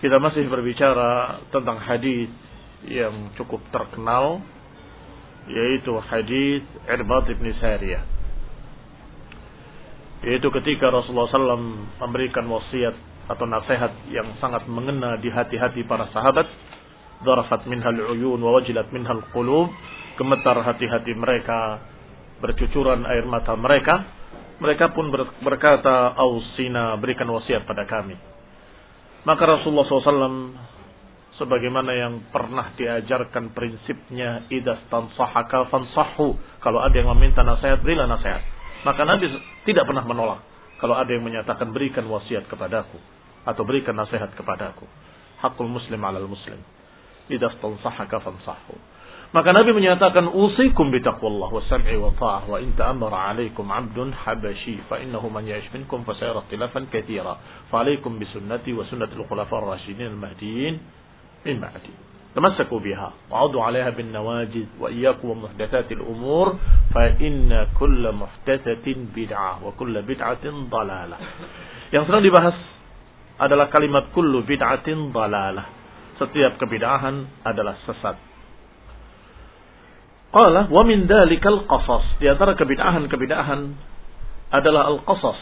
Kita masih berbicara tentang hadis yang cukup terkenal yaitu hadis Irbad bin Sariyah. Yaitu ketika Rasulullah SAW memberikan wasiat atau nasihat yang sangat mengena di hati-hati para sahabat, darafat minhal uyun wa wajilat minhal qulub, gemetar hati-hati mereka, bercucuran air mata mereka, mereka pun berkata, "Ausina, berikan wasiat pada kami." Maka Rasulullah SAW sebagaimana yang pernah diajarkan prinsipnya idas tansahaka fansahu. Kalau ada yang meminta nasihat, berilah nasihat. Maka Nabi tidak pernah menolak. Kalau ada yang menyatakan berikan wasiat kepadaku atau berikan nasihat kepadaku. Hakul muslim alal muslim. Idas tansahaka fansahu. Maka Nabi menyatakan usikum bitaqwallah wa sam'i wa ta'ah wa in ta'ammara 'alaikum 'abdun habashi fa innahu man ya'ish minkum fa sayara ikhtilafan katsira. Fa 'alaikum bi sunnati wa sunnati al-khulafa ar-rasyidin al-mahdiyyin min ba'di. تمسكوا بها وعضوا عليها بالنواجذ وإياكم ومحدثات الأمور فإن كل محدثة بدعة وكل بدعة ضلالة yang sedang dibahas adalah kalimat kullu bid'atin dalalah setiap kebid'ahan adalah sesat Qala wa min dalikal qasas. Di antara kebid'ahan-kebid'ahan adalah al-qasas.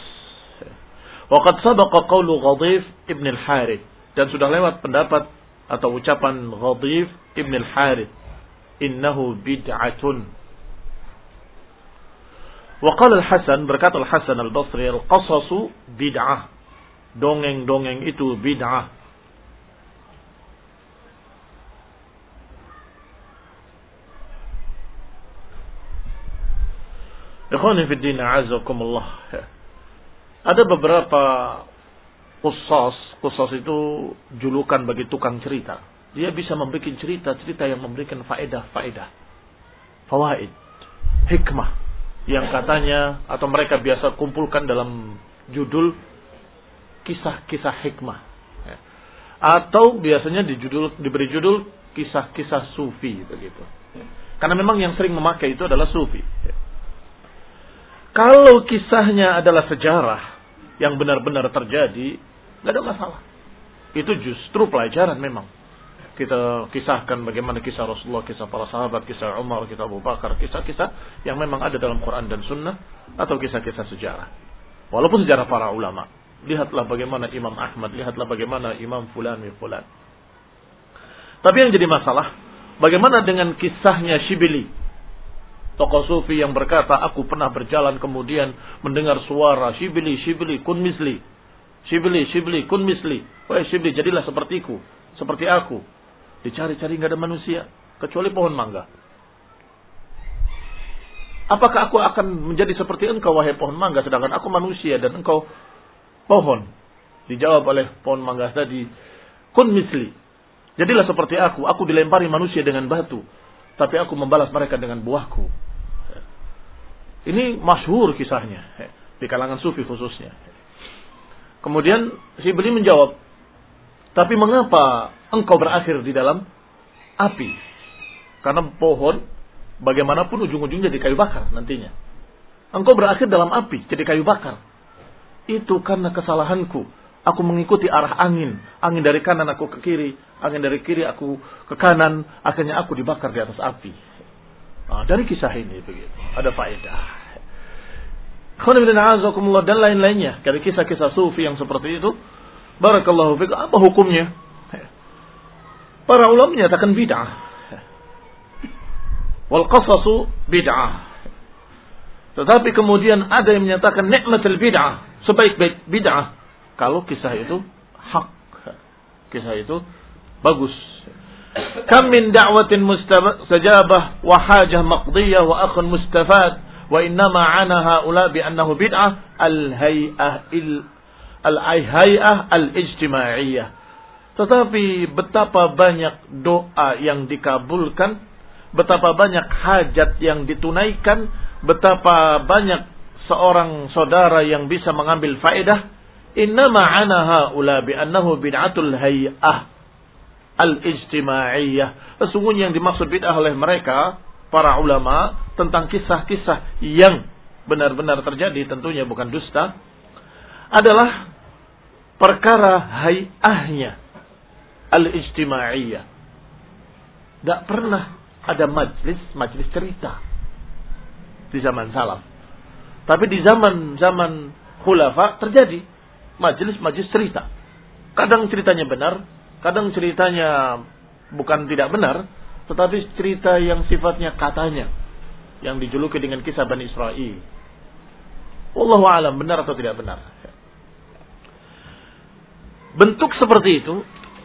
Wa qad sabaqa qawlu Ghadif ibn al-Harith dan sudah lewat pendapat atau ucapan Ghadif ibn al-Harith innahu bid'atun. Wa qala al-Hasan berkata al-Hasan al-Basri al-qasasu bid'ah. Dongeng-dongeng itu bid'ah. Ada beberapa kusas, kusas itu julukan bagi tukang cerita. Dia bisa membuat cerita-cerita yang memberikan faedah-faedah. Fawaid, hikmah yang katanya atau mereka biasa kumpulkan dalam judul kisah-kisah hikmah. Atau biasanya di judul, diberi judul kisah-kisah sufi begitu. Karena memang yang sering memakai itu adalah sufi. Kalau kisahnya adalah sejarah yang benar-benar terjadi, nggak ada masalah. Itu justru pelajaran memang. Kita kisahkan bagaimana kisah Rasulullah, kisah para sahabat, kisah Umar, kisah Abu Bakar, kisah-kisah yang memang ada dalam Quran dan Sunnah atau kisah-kisah sejarah. Walaupun sejarah para ulama. Lihatlah bagaimana Imam Ahmad, lihatlah bagaimana Imam Fulan Fulan. Tapi yang jadi masalah, bagaimana dengan kisahnya Shibili tokoh sufi yang berkata, aku pernah berjalan kemudian mendengar suara Shibli, Shibli, kun misli. Shibli, Shibli, kun misli. Wahai Shibli, jadilah sepertiku, seperti aku. Dicari-cari nggak ada manusia, kecuali pohon mangga. Apakah aku akan menjadi seperti engkau, wahai pohon mangga, sedangkan aku manusia dan engkau pohon? Dijawab oleh pohon mangga tadi, kun misli. Jadilah seperti aku, aku dilempari manusia dengan batu, tapi aku membalas mereka dengan buahku. Ini masyhur kisahnya di kalangan sufi khususnya. Kemudian si beli menjawab, tapi mengapa engkau berakhir di dalam api? Karena pohon bagaimanapun ujung-ujungnya jadi kayu bakar nantinya. Engkau berakhir dalam api, jadi kayu bakar. Itu karena kesalahanku. Aku mengikuti arah angin. Angin dari kanan aku ke kiri. Angin dari kiri aku ke kanan. Akhirnya aku dibakar di atas api. Nah, dari kisah ini begitu. Ada faedah. dan lain-lainnya. Dari kisah-kisah sufi yang seperti itu. Barakallahu fiqh. Apa hukumnya? Para ulama menyatakan bid'ah. Wal qasasu bid'ah. Tetapi kemudian ada yang menyatakan nikmatul bid'ah. Sebaik-baik bid'ah. Kalau kisah itu hak. Kisah itu bagus. Kam min da'watin mustajabah wa hajah maqdiyah wa akhun mustafad innama ana haula bi annahu bid'ah al-hay'ah al-hay'ah. Tetapi betapa banyak doa yang dikabulkan, betapa banyak hajat yang ditunaikan, betapa banyak seorang saudara yang bisa mengambil faedah. Innama ana haula bi annahu bid'atul hay'ah al-ijtimaiyah. Sesungguhnya yang dimaksud bid'ah oleh mereka, para ulama, tentang kisah-kisah yang benar-benar terjadi, tentunya bukan dusta, adalah perkara hayahnya. al-ijtimaiyah. Tidak pernah ada majlis, majlis cerita di zaman salaf. Tapi di zaman zaman khulafa terjadi majlis-majlis cerita. Kadang ceritanya benar, kadang ceritanya bukan tidak benar, tetapi cerita yang sifatnya katanya yang dijuluki dengan kisah Bani Israel. Wallahu alam benar atau tidak benar. Bentuk seperti itu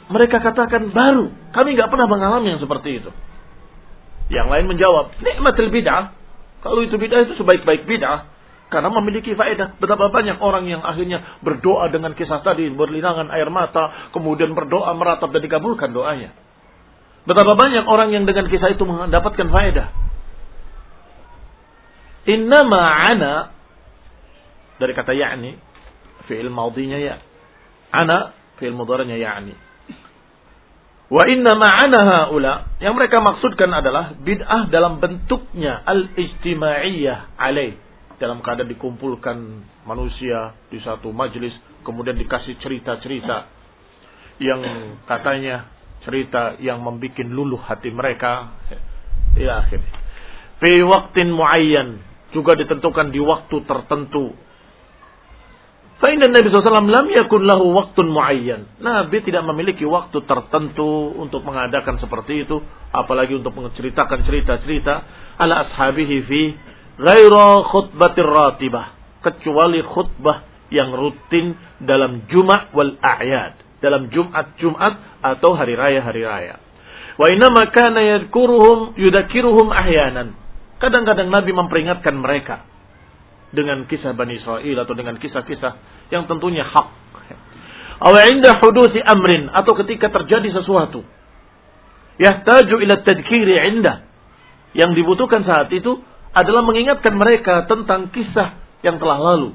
mereka katakan baru. Kami nggak pernah mengalami yang seperti itu. Yang lain menjawab, nikmatul bid'ah. Kalau itu bid'ah itu sebaik-baik bid'ah. Karena memiliki faedah. Betapa banyak orang yang akhirnya berdoa dengan kisah tadi. Berlinangan air mata. Kemudian berdoa meratap dan dikabulkan doanya. Betapa banyak orang yang dengan kisah itu mendapatkan faedah. Innama ana. Dari kata ya'ni. Fi'il maudinya ya. Ana. Fi'il mudaranya ya'ni. Wa inna ma'ana haula yang mereka maksudkan adalah bid'ah dalam bentuknya al-ijtimaiyah alaih dalam keadaan dikumpulkan manusia di satu majlis kemudian dikasih cerita-cerita yang katanya cerita yang membuat luluh hati mereka ya akhir fi waktin muayyan juga ditentukan di waktu tertentu Fa'inna Nabi SAW lam yakun lahu waktun muayyan. Nabi tidak memiliki waktu tertentu untuk mengadakan seperti itu. Apalagi untuk menceritakan cerita-cerita. Ala ashabihi fi ghaira khutbatir ratibah. Kecuali khutbah yang rutin dalam Jumat wal a'yad. Dalam Jumat-Jumat atau hari raya-hari raya. Wa inama kana yadkuruhum yudakiruhum ahyanan. Kadang-kadang Nabi memperingatkan mereka dengan kisah Bani Israel atau dengan kisah-kisah yang tentunya hak. Aw inda hudusi amrin atau ketika terjadi sesuatu. Yahtaju ila tadkiri inda. Yang dibutuhkan saat itu adalah mengingatkan mereka tentang kisah yang telah lalu.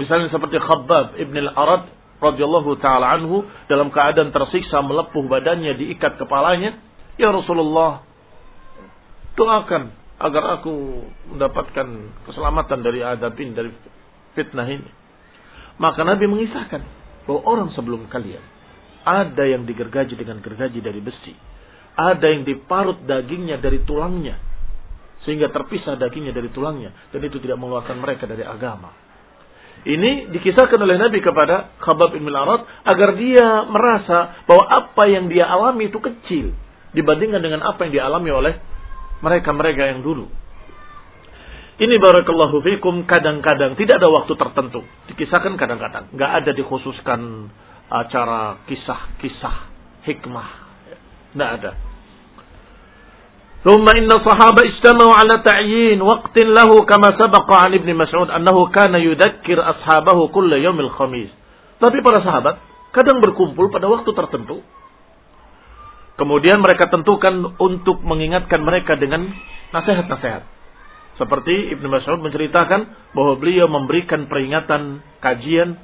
Misalnya seperti Khabbab ibn al-Arad radhiyallahu taala anhu dalam keadaan tersiksa melepuh badannya diikat kepalanya, "Ya Rasulullah, doakan agar aku mendapatkan keselamatan dari adabin dari fitnah ini. Maka Nabi mengisahkan bahwa orang sebelum kalian ada yang digergaji dengan gergaji dari besi, ada yang diparut dagingnya dari tulangnya sehingga terpisah dagingnya dari tulangnya dan itu tidak mengeluarkan mereka dari agama. Ini dikisahkan oleh Nabi kepada Khabab bin Arad agar dia merasa bahwa apa yang dia alami itu kecil dibandingkan dengan apa yang dialami oleh mereka-mereka yang dulu. Ini barakallahu fikum kadang-kadang tidak ada waktu tertentu. Dikisahkan kadang-kadang. Nggak ada dikhususkan acara kisah-kisah hikmah. Nggak ada. ثم إن الصحابة اجتمعوا على تعيين وقت له كما سبق عن ابن مسعود أنه كان يذكر أصحابه كل يوم الخميس. Tapi para sahabat kadang berkumpul pada waktu tertentu Kemudian mereka tentukan untuk mengingatkan mereka dengan nasihat-nasihat. Seperti Ibnu Mas'ud menceritakan bahwa beliau memberikan peringatan kajian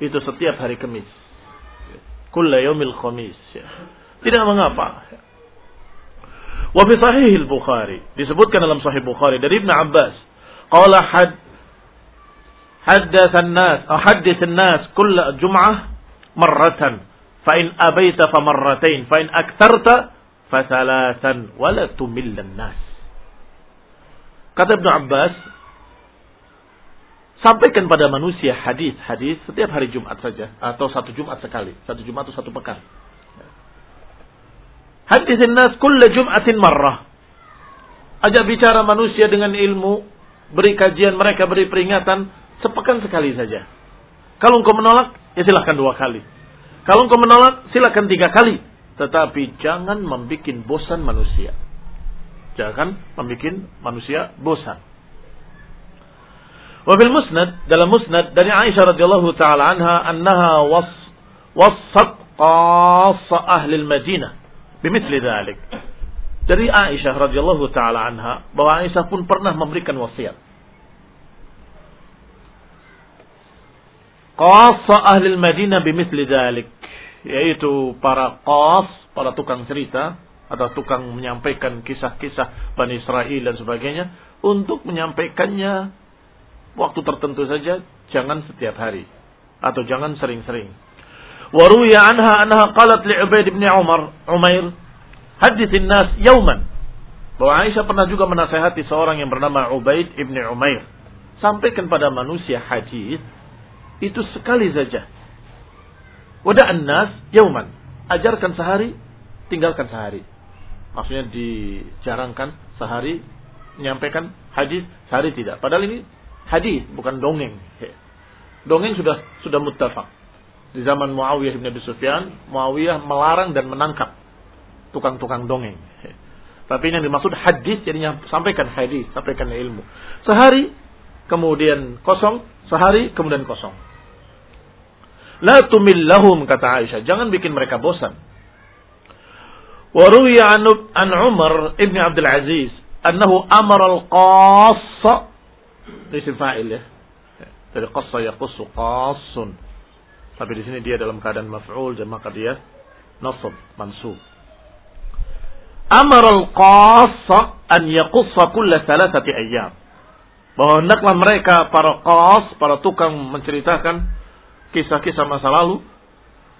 itu setiap hari Kamis. Kulla yaumil khamis. Tidak mengapa. Wa fi sahih al-Bukhari disebutkan dalam sahih Bukhari dari Ibnu Abbas qala had haddatsan nas atau haddatsan nas kulla jum'ah marratan Fa'in abaita famarratain. Fa'in aktarta fasalatan. Wala tumillan nas. Kata Ibn Abbas, sampaikan pada manusia hadis-hadis setiap hari Jumat saja atau satu Jumat sekali, satu Jumat atau satu pekan. Hadisin nas kulla Jum'atin marrah. Ajak bicara manusia dengan ilmu, beri kajian mereka, beri peringatan sepekan sekali saja. Kalau engkau menolak, ya silahkan dua kali. Kalau engkau menolak, silakan tiga kali. Tetapi jangan membuat bosan manusia. Jangan membuat manusia bosan. Wabil musnad, dalam musnad dari Aisyah radhiyallahu taala anha annaha was wasat qassa ahli Madinah bimithli dzalik. Dari Aisyah radhiyallahu taala anha bahwa Aisyah pun pernah memberikan wasiat. Qassa ahli Madinah bimithli dzalik yaitu para qas, para tukang cerita atau tukang menyampaikan kisah-kisah Bani Israel dan sebagainya untuk menyampaikannya waktu tertentu saja, jangan setiap hari atau jangan sering-sering. وروي عنها أنها قالت لعبيد بن عمر عمير حدث الناس يوما bahwa Aisyah pernah juga menasehati seorang yang bernama Ubaid ibn Umair. Sampaikan pada manusia hadis itu sekali saja. Wada annas yauman. Ajarkan sehari, tinggalkan sehari. Maksudnya dijarangkan sehari menyampaikan hadis, sehari tidak. Padahal ini hadis bukan dongeng. Dongeng sudah sudah muttafaq. di zaman Muawiyah bin Abi Sufyan, Muawiyah melarang dan menangkap tukang-tukang dongeng. Tapi ini yang dimaksud hadis, jadinya sampaikan hadis, sampaikan ilmu. Sehari, kemudian kosong, sehari, kemudian kosong. La tumillahum, kata Aisyah. Jangan bikin mereka bosan. Waruya an Umar ibn Abdul Aziz, annahu amar al-qassa, isim fa'il ya. Dari qassa yaqussu qassun. Tapi di sini dia dalam keadaan maf'ul dan maka dia nasab, mansub. Amar al-qassa an yaqussa kulla thalathati ayyam. Bahwa hendaklah mereka para qas, para tukang menceritakan kisah-kisah masa lalu,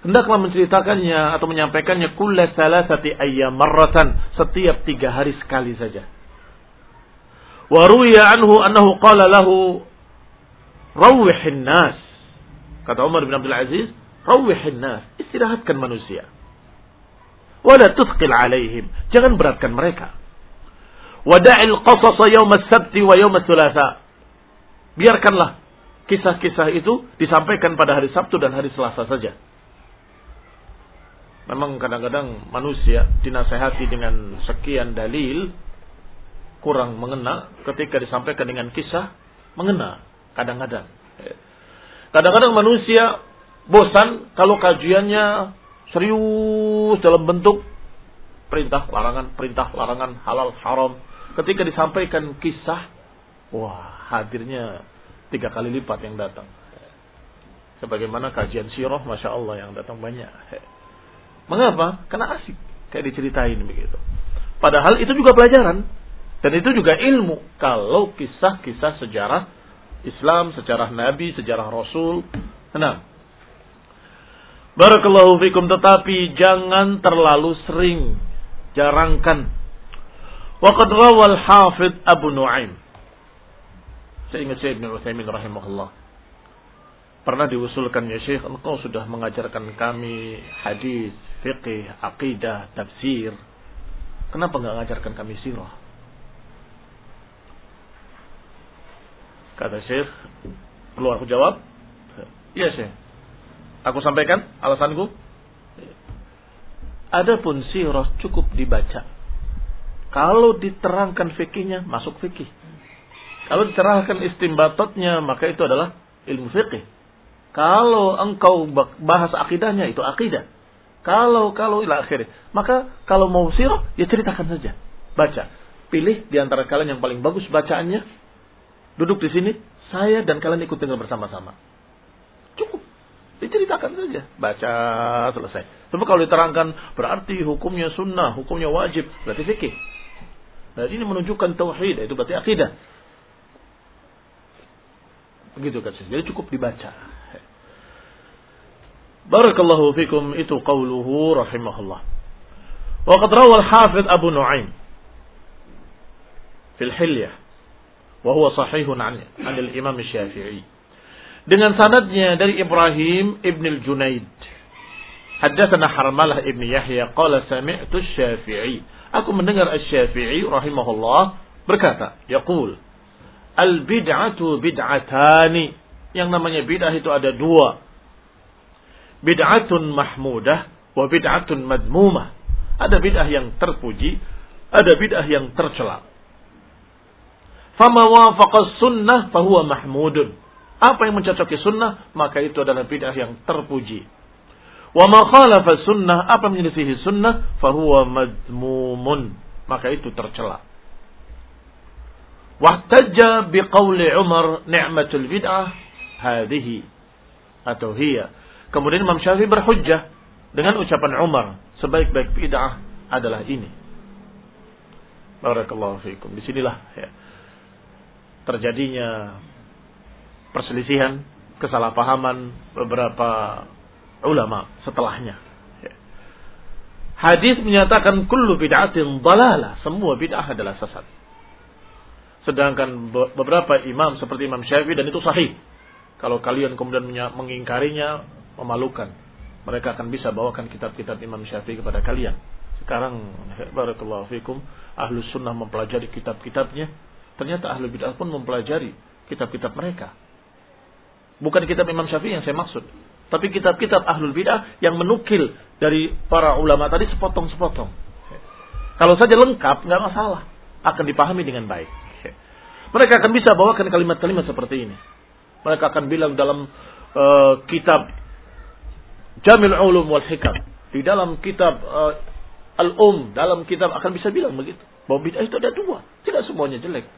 hendaklah menceritakannya atau menyampaikannya kulla thalathati ayyam marratan, setiap tiga hari sekali saja. Wa ruwiya anhu annahu qala lahu rawwihin nas Kata Umar bin Abdul Aziz, rawwihin nas, istirahatkan manusia. Wala tuthqil alaihim, jangan beratkan mereka. Wada'il qasasa yawm as-sabti wa yawm as-thulatha. Biarkanlah kisah-kisah itu disampaikan pada hari Sabtu dan hari Selasa saja. Memang kadang-kadang manusia dinasehati dengan sekian dalil kurang mengena ketika disampaikan dengan kisah mengena kadang-kadang. Kadang-kadang manusia bosan kalau kajiannya serius dalam bentuk perintah larangan, perintah larangan, halal haram. Ketika disampaikan kisah, wah hadirnya tiga kali lipat yang datang. Sebagaimana kajian sirah, masya Allah yang datang banyak. Mengapa? Karena asik kayak diceritain begitu. Padahal itu juga pelajaran dan itu juga ilmu. Kalau kisah-kisah sejarah Islam, sejarah Nabi, sejarah Rasul. Nah, Barakallahu fikum tetapi jangan terlalu sering. Jarangkan. Waqad rawal Hafid Abu Nuaim. Saya ingat Syekh Ibn Uthaymin rahimahullah. Pernah diusulkan ya Syekh, engkau sudah mengajarkan kami hadis, fiqih, aqidah, tafsir. Kenapa enggak mengajarkan kami sirah? Kata Syekh, perlu aku jawab? Iya Syekh. Aku sampaikan alasanku. Adapun sirah cukup dibaca. Kalau diterangkan fikihnya, masuk fikih. Kalau diterangkan istimbatotnya, maka itu adalah ilmu fikih. Kalau engkau bahas akidahnya, itu akidah. Kalau, kalau, ila akhirnya. Maka kalau mau sirah, ya ceritakan saja. Baca. Pilih di antara kalian yang paling bagus bacaannya, duduk di sini, saya dan kalian ikut dengar bersama-sama. Cukup. Diceritakan saja. Baca, selesai. Tapi kalau diterangkan, berarti hukumnya sunnah, hukumnya wajib. Berarti fikih. Nah, ini menunjukkan tauhid, itu berarti akidah. Begitu kan. Jadi cukup dibaca. Barakallahu fikum itu qawluhu rahimahullah. Waqad rawal hafid Abu Nu'aim fil hilyah Wahwa sahihun an, anil imam syafi'i. Dengan sanadnya dari Ibrahim ibn al-Junaid. Haddatsana Harmalah ibn Yahya qala sami'tu Syafi'i. Aku mendengar Asy-Syafi'i rahimahullah berkata, yaqul al-bid'atu bid'atani. Yang namanya bid'ah itu ada dua. Bid'atun mahmudah wa bid'atun madmumah. Ada bid'ah yang terpuji, ada bid'ah yang tercela. Fama wafaqa sunnah fahuwa mahmudun. Apa yang mencocoki sunnah, maka itu adalah bid'ah yang terpuji. Wa ma khalafa sunnah, apa yang menyelisihi sunnah, fahuwa madmumun. Maka itu tercela. Wahtajja biqawli Umar ni'matul bid'ah hadhihi atau hiya. Kemudian Imam Syafi'i berhujjah dengan ucapan Umar, sebaik-baik bid'ah adalah ini. Barakallahu fiikum. Di sinilah ya terjadinya perselisihan, kesalahpahaman beberapa ulama setelahnya. Hadis menyatakan kullu bid'atin dalalah, semua bid'ah adalah sesat. Sedangkan beberapa imam seperti Imam Syafi'i dan itu sahih. Kalau kalian kemudian mengingkarinya, memalukan. Mereka akan bisa bawakan kitab-kitab Imam Syafi'i kepada kalian. Sekarang, barakallahu fikum, ahlu sunnah mempelajari kitab-kitabnya. Ternyata ahlu bid'ah pun mempelajari kitab-kitab mereka. Bukan kitab Imam Syafi'i yang saya maksud. Tapi kitab-kitab ahlul bid'ah yang menukil dari para ulama tadi sepotong-sepotong. Kalau saja lengkap, nggak masalah. Akan dipahami dengan baik. Mereka akan bisa bawakan kalimat-kalimat seperti ini. Mereka akan bilang dalam uh, kitab Jamil Ulum wal Hikam. Di dalam kitab uh, Al-Um, dalam kitab akan bisa bilang begitu. Bahwa bid'ah itu ada dua. Tidak semuanya jelek.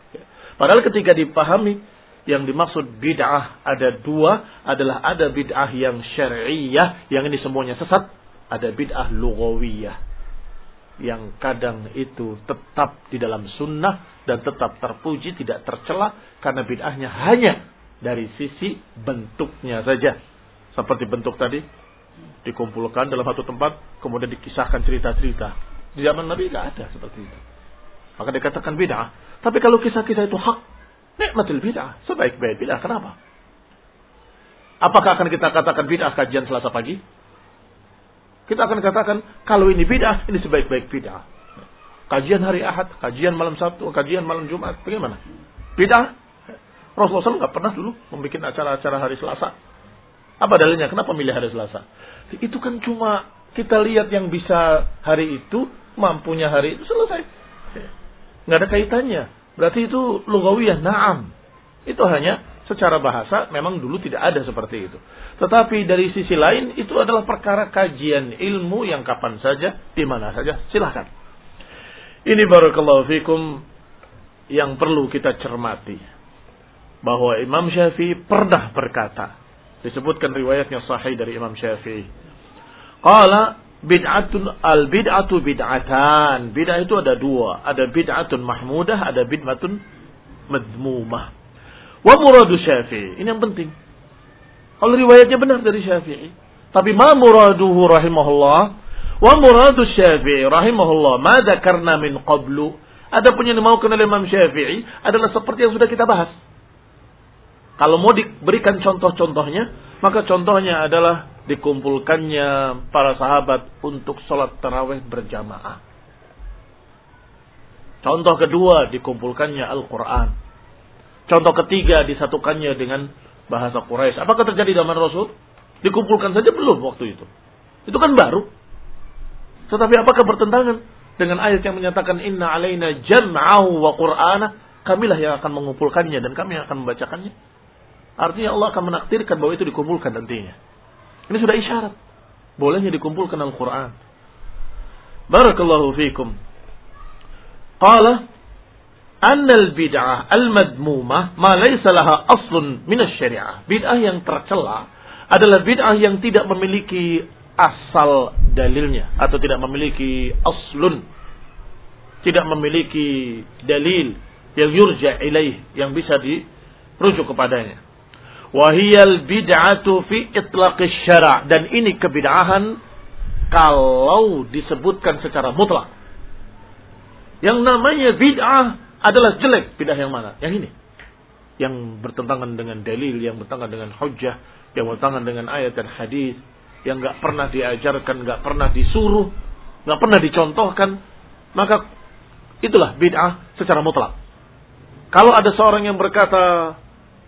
Padahal ketika dipahami yang dimaksud bid'ah ada dua adalah ada bid'ah yang syariah yang ini semuanya sesat ada bid'ah lugawiyah yang kadang itu tetap di dalam sunnah dan tetap terpuji tidak tercela karena bid'ahnya hanya dari sisi bentuknya saja seperti bentuk tadi dikumpulkan dalam satu tempat kemudian dikisahkan cerita-cerita di zaman Nabi tidak ada seperti itu maka dikatakan bid'ah tapi kalau kisah-kisah itu hak Nikmatul bid'ah. Sebaik-baik bid'ah. Kenapa? Apakah akan kita katakan bid'ah kajian selasa pagi? Kita akan katakan, kalau ini bid'ah, ini sebaik-baik bid'ah. Kajian hari Ahad, kajian malam Sabtu, kajian malam Jumat. Bagaimana? Bid'ah? Rasulullah SAW nggak pernah dulu membuat acara-acara hari Selasa. Apa dalilnya? Kenapa milih hari Selasa? Itu kan cuma kita lihat yang bisa hari itu, mampunya hari itu, selesai. Nggak ada kaitannya Berarti itu lugawiyah, na'am. Itu hanya secara bahasa memang dulu tidak ada seperti itu. Tetapi dari sisi lain itu adalah perkara kajian ilmu yang kapan saja, di mana saja, silahkan. Ini barakallahu fikum yang perlu kita cermati. Bahwa Imam Syafi'i pernah berkata, disebutkan riwayatnya sahih dari Imam Syafi'i. Qala bid'atun al bid'atu bid'atan. Bid'ah itu ada dua, ada bid'atun mahmudah, ada bid'atun madmumah. Wa muradu Syafi'i. Ini yang penting. Kalau riwayatnya benar dari Syafi'i. Tapi ma muraduhu rahimahullah wa muradu Syafi'i rahimahullah ma dzakarna min qablu. Ada punya yang dimaukan oleh Imam Syafi'i adalah seperti yang sudah kita bahas. Kalau mau diberikan contoh-contohnya, maka contohnya adalah dikumpulkannya para sahabat untuk sholat taraweh berjamaah. Contoh kedua dikumpulkannya Al-Quran. Contoh ketiga disatukannya dengan bahasa Quraisy. Apakah terjadi zaman Rasul? Dikumpulkan saja belum waktu itu. Itu kan baru. Tetapi apakah bertentangan dengan ayat yang menyatakan inna alaina jam'ahu wa qur'ana? Kamilah yang akan mengumpulkannya dan kami yang akan membacakannya. Artinya Allah akan menakdirkan bahwa itu dikumpulkan nantinya. Ini sudah isyarat. Bolehnya dikumpulkan Al-Quran. Barakallahu fikum. Qala anna al-bid'ah al-madmumah ma laysa aslun min syariah Bid'ah yang tercela adalah bid'ah yang tidak memiliki asal dalilnya atau tidak memiliki aslun. Tidak memiliki dalil yang yurja ilaih yang bisa dirujuk kepadanya. Wahiyal bid'atu fi itlaqis syara' dan ini kebid'ahan kalau disebutkan secara mutlak. Yang namanya bid'ah adalah jelek. Bid'ah yang mana? Yang ini. Yang bertentangan dengan dalil, yang bertentangan dengan hujjah, yang bertentangan dengan ayat dan hadis, yang nggak pernah diajarkan, nggak pernah disuruh, nggak pernah dicontohkan, maka itulah bid'ah secara mutlak. Kalau ada seorang yang berkata,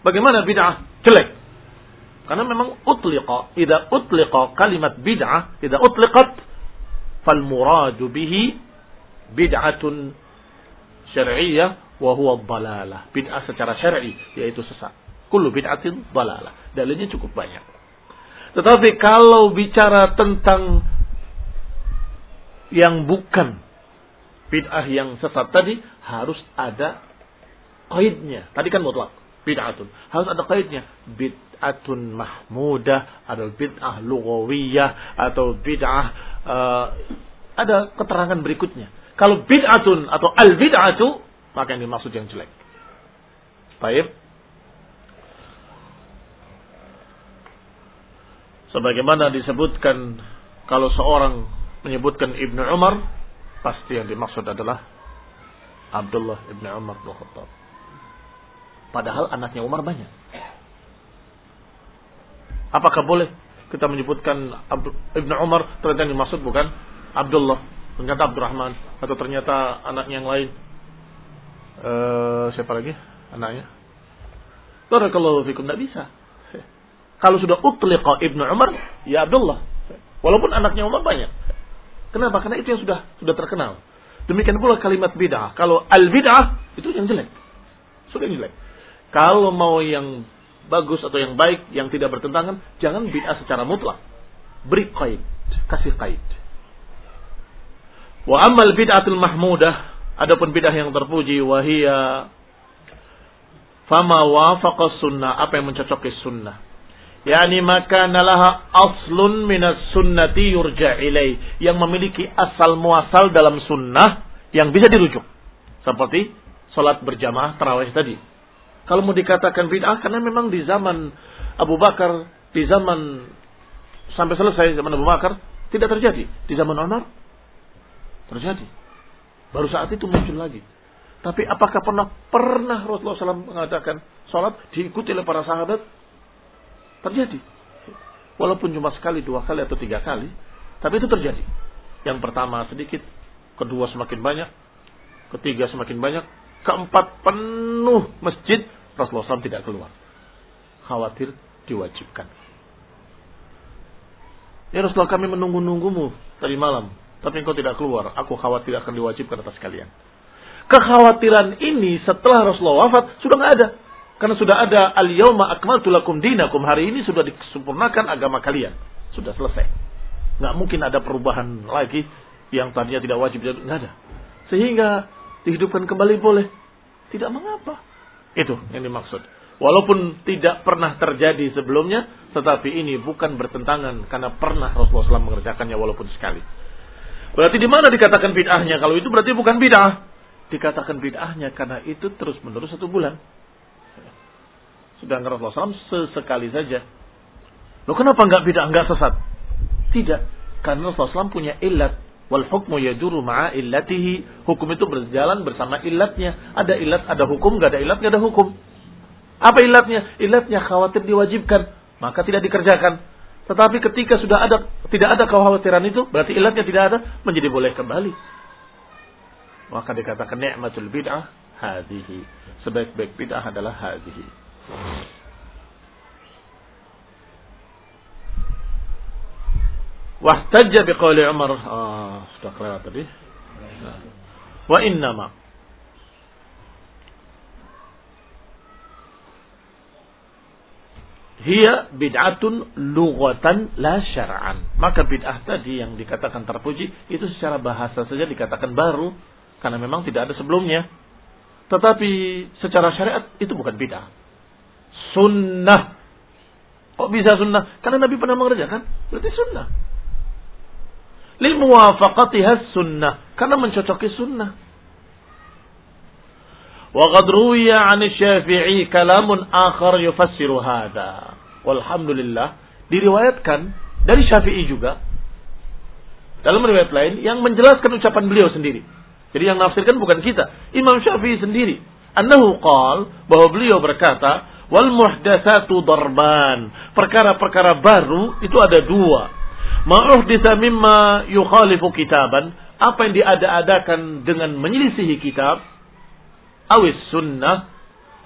bagaimana bid'ah? jelek. Karena memang utliqa, idza utliqa kalimat bid'ah, idza utliqat fal muradu bihi bid'atun syar'iyyah wa huwa. Bid'ah secara syar'i yaitu sesat. Kullu bid'atin dhalalah. Dalilnya cukup banyak. Tetapi kalau bicara tentang yang bukan bid'ah yang sesat tadi harus ada kaidnya. Tadi kan mutlak bid'atun. Harus ada kaitnya. Bid'atun mahmudah atau bid'ah lugawiyah atau bid'ah uh, ada keterangan berikutnya. Kalau bid'atun atau al bid'atu maka yang dimaksud yang jelek. Baik. Sebagaimana disebutkan kalau seorang menyebutkan Ibnu Umar, pasti yang dimaksud adalah Abdullah Ibnu Umar bin Khattab. Padahal anaknya Umar banyak. Apakah boleh kita menyebutkan Ibnu Umar ternyata yang dimaksud bukan Abdullah, ternyata Abdurrahman atau ternyata anaknya yang lain? Uh, siapa lagi anaknya? Barakallahu fikum tidak bisa. Kalau sudah utliqa Ibnu Umar, ya Abdullah. Walaupun anaknya Umar banyak. Kenapa? Karena itu yang sudah sudah terkenal. Demikian pula kalimat bid'ah. Kalau al bid'ah itu yang jelek. Sudah yang jelek. Kalau mau yang bagus atau yang baik yang tidak bertentangan, jangan bid'ah secara mutlak. Beri kait, kasih kait. Wa amal bid'atul mahmudah, adapun bid'ah yang terpuji wahia fama wafaqa sunnah, apa yang mencocoki sunnah yakni maka nalaha aslun minas sunnati yurja ilai yang memiliki asal muasal dalam sunnah yang bisa dirujuk seperti salat berjamaah tarawih tadi kalau mau dikatakan bid'ah karena memang di zaman Abu Bakar di zaman sampai selesai zaman Abu Bakar tidak terjadi di zaman Umar terjadi baru saat itu muncul lagi tapi apakah pernah pernah Rasulullah SAW mengatakan salat diikuti oleh para sahabat Terjadi. Walaupun cuma sekali, dua kali atau tiga kali. Tapi itu terjadi. Yang pertama sedikit. Kedua semakin banyak. Ketiga semakin banyak. Keempat penuh masjid. Rasulullah SAW tidak keluar. Khawatir diwajibkan. Ya Rasulullah kami menunggu-nunggumu tadi malam. Tapi engkau tidak keluar. Aku khawatir akan diwajibkan atas kalian. Kekhawatiran ini setelah Rasulullah wafat sudah nggak ada. Karena sudah ada al-yawma akmaltu lakum dinakum. Hari ini sudah disempurnakan agama kalian. Sudah selesai. Nggak mungkin ada perubahan lagi yang tadinya tidak wajib. Nggak ada. Sehingga dihidupkan kembali boleh. Tidak mengapa. Itu yang dimaksud. Walaupun tidak pernah terjadi sebelumnya, tetapi ini bukan bertentangan karena pernah Rasulullah SAW mengerjakannya walaupun sekali. Berarti di mana dikatakan bid'ahnya? Kalau itu berarti bukan bid'ah. Dikatakan bid'ahnya karena itu terus menerus satu bulan. Sedangkan Rasulullah SAW sesekali saja. Loh kenapa enggak beda, enggak sesat? Tidak. Karena Rasulullah SAW punya ilat. Wal hukmu yaduru ma'a illatihi. Hukum itu berjalan bersama ilatnya. Ada ilat, ada hukum, enggak ada ilat, enggak ada hukum. Apa ilatnya? Ilatnya khawatir diwajibkan. Maka tidak dikerjakan. Tetapi ketika sudah ada tidak ada kekhawatiran itu, berarti ilatnya tidak ada, menjadi boleh kembali. Maka dikatakan ni'matul bid'ah hadhihi. Sebaik-baik bid'ah adalah hadhihi. Wahtajja biqauli Umar. Ah, sudah kelewat tadi. Wa innama Hiya bid'atun lughatan la syar'an. Maka bid'ah tadi yang dikatakan terpuji itu secara bahasa saja dikatakan baru karena memang tidak ada sebelumnya. Tetapi secara syariat itu bukan bid'ah sunnah. Kok bisa sunnah? Karena Nabi pernah mengerjakan. Berarti sunnah. Lil muwafaqatiha sunnah. Karena mencocoki sunnah. Wa qad ruwiya 'an Syafi'i kalamun akhar yufassiru hadha. Walhamdulillah diriwayatkan dari Syafi'i juga dalam riwayat lain yang menjelaskan ucapan beliau sendiri. Jadi yang nafsirkan bukan kita, Imam Syafi'i sendiri. Annahu qal bahwa beliau berkata, Wal muhdatsatu darban. Perkara-perkara baru itu ada dua. Ma'uhditsa mimma yukhalifu kitaban. Apa yang diada-adakan dengan menyelisihi kitab. Awis sunnah.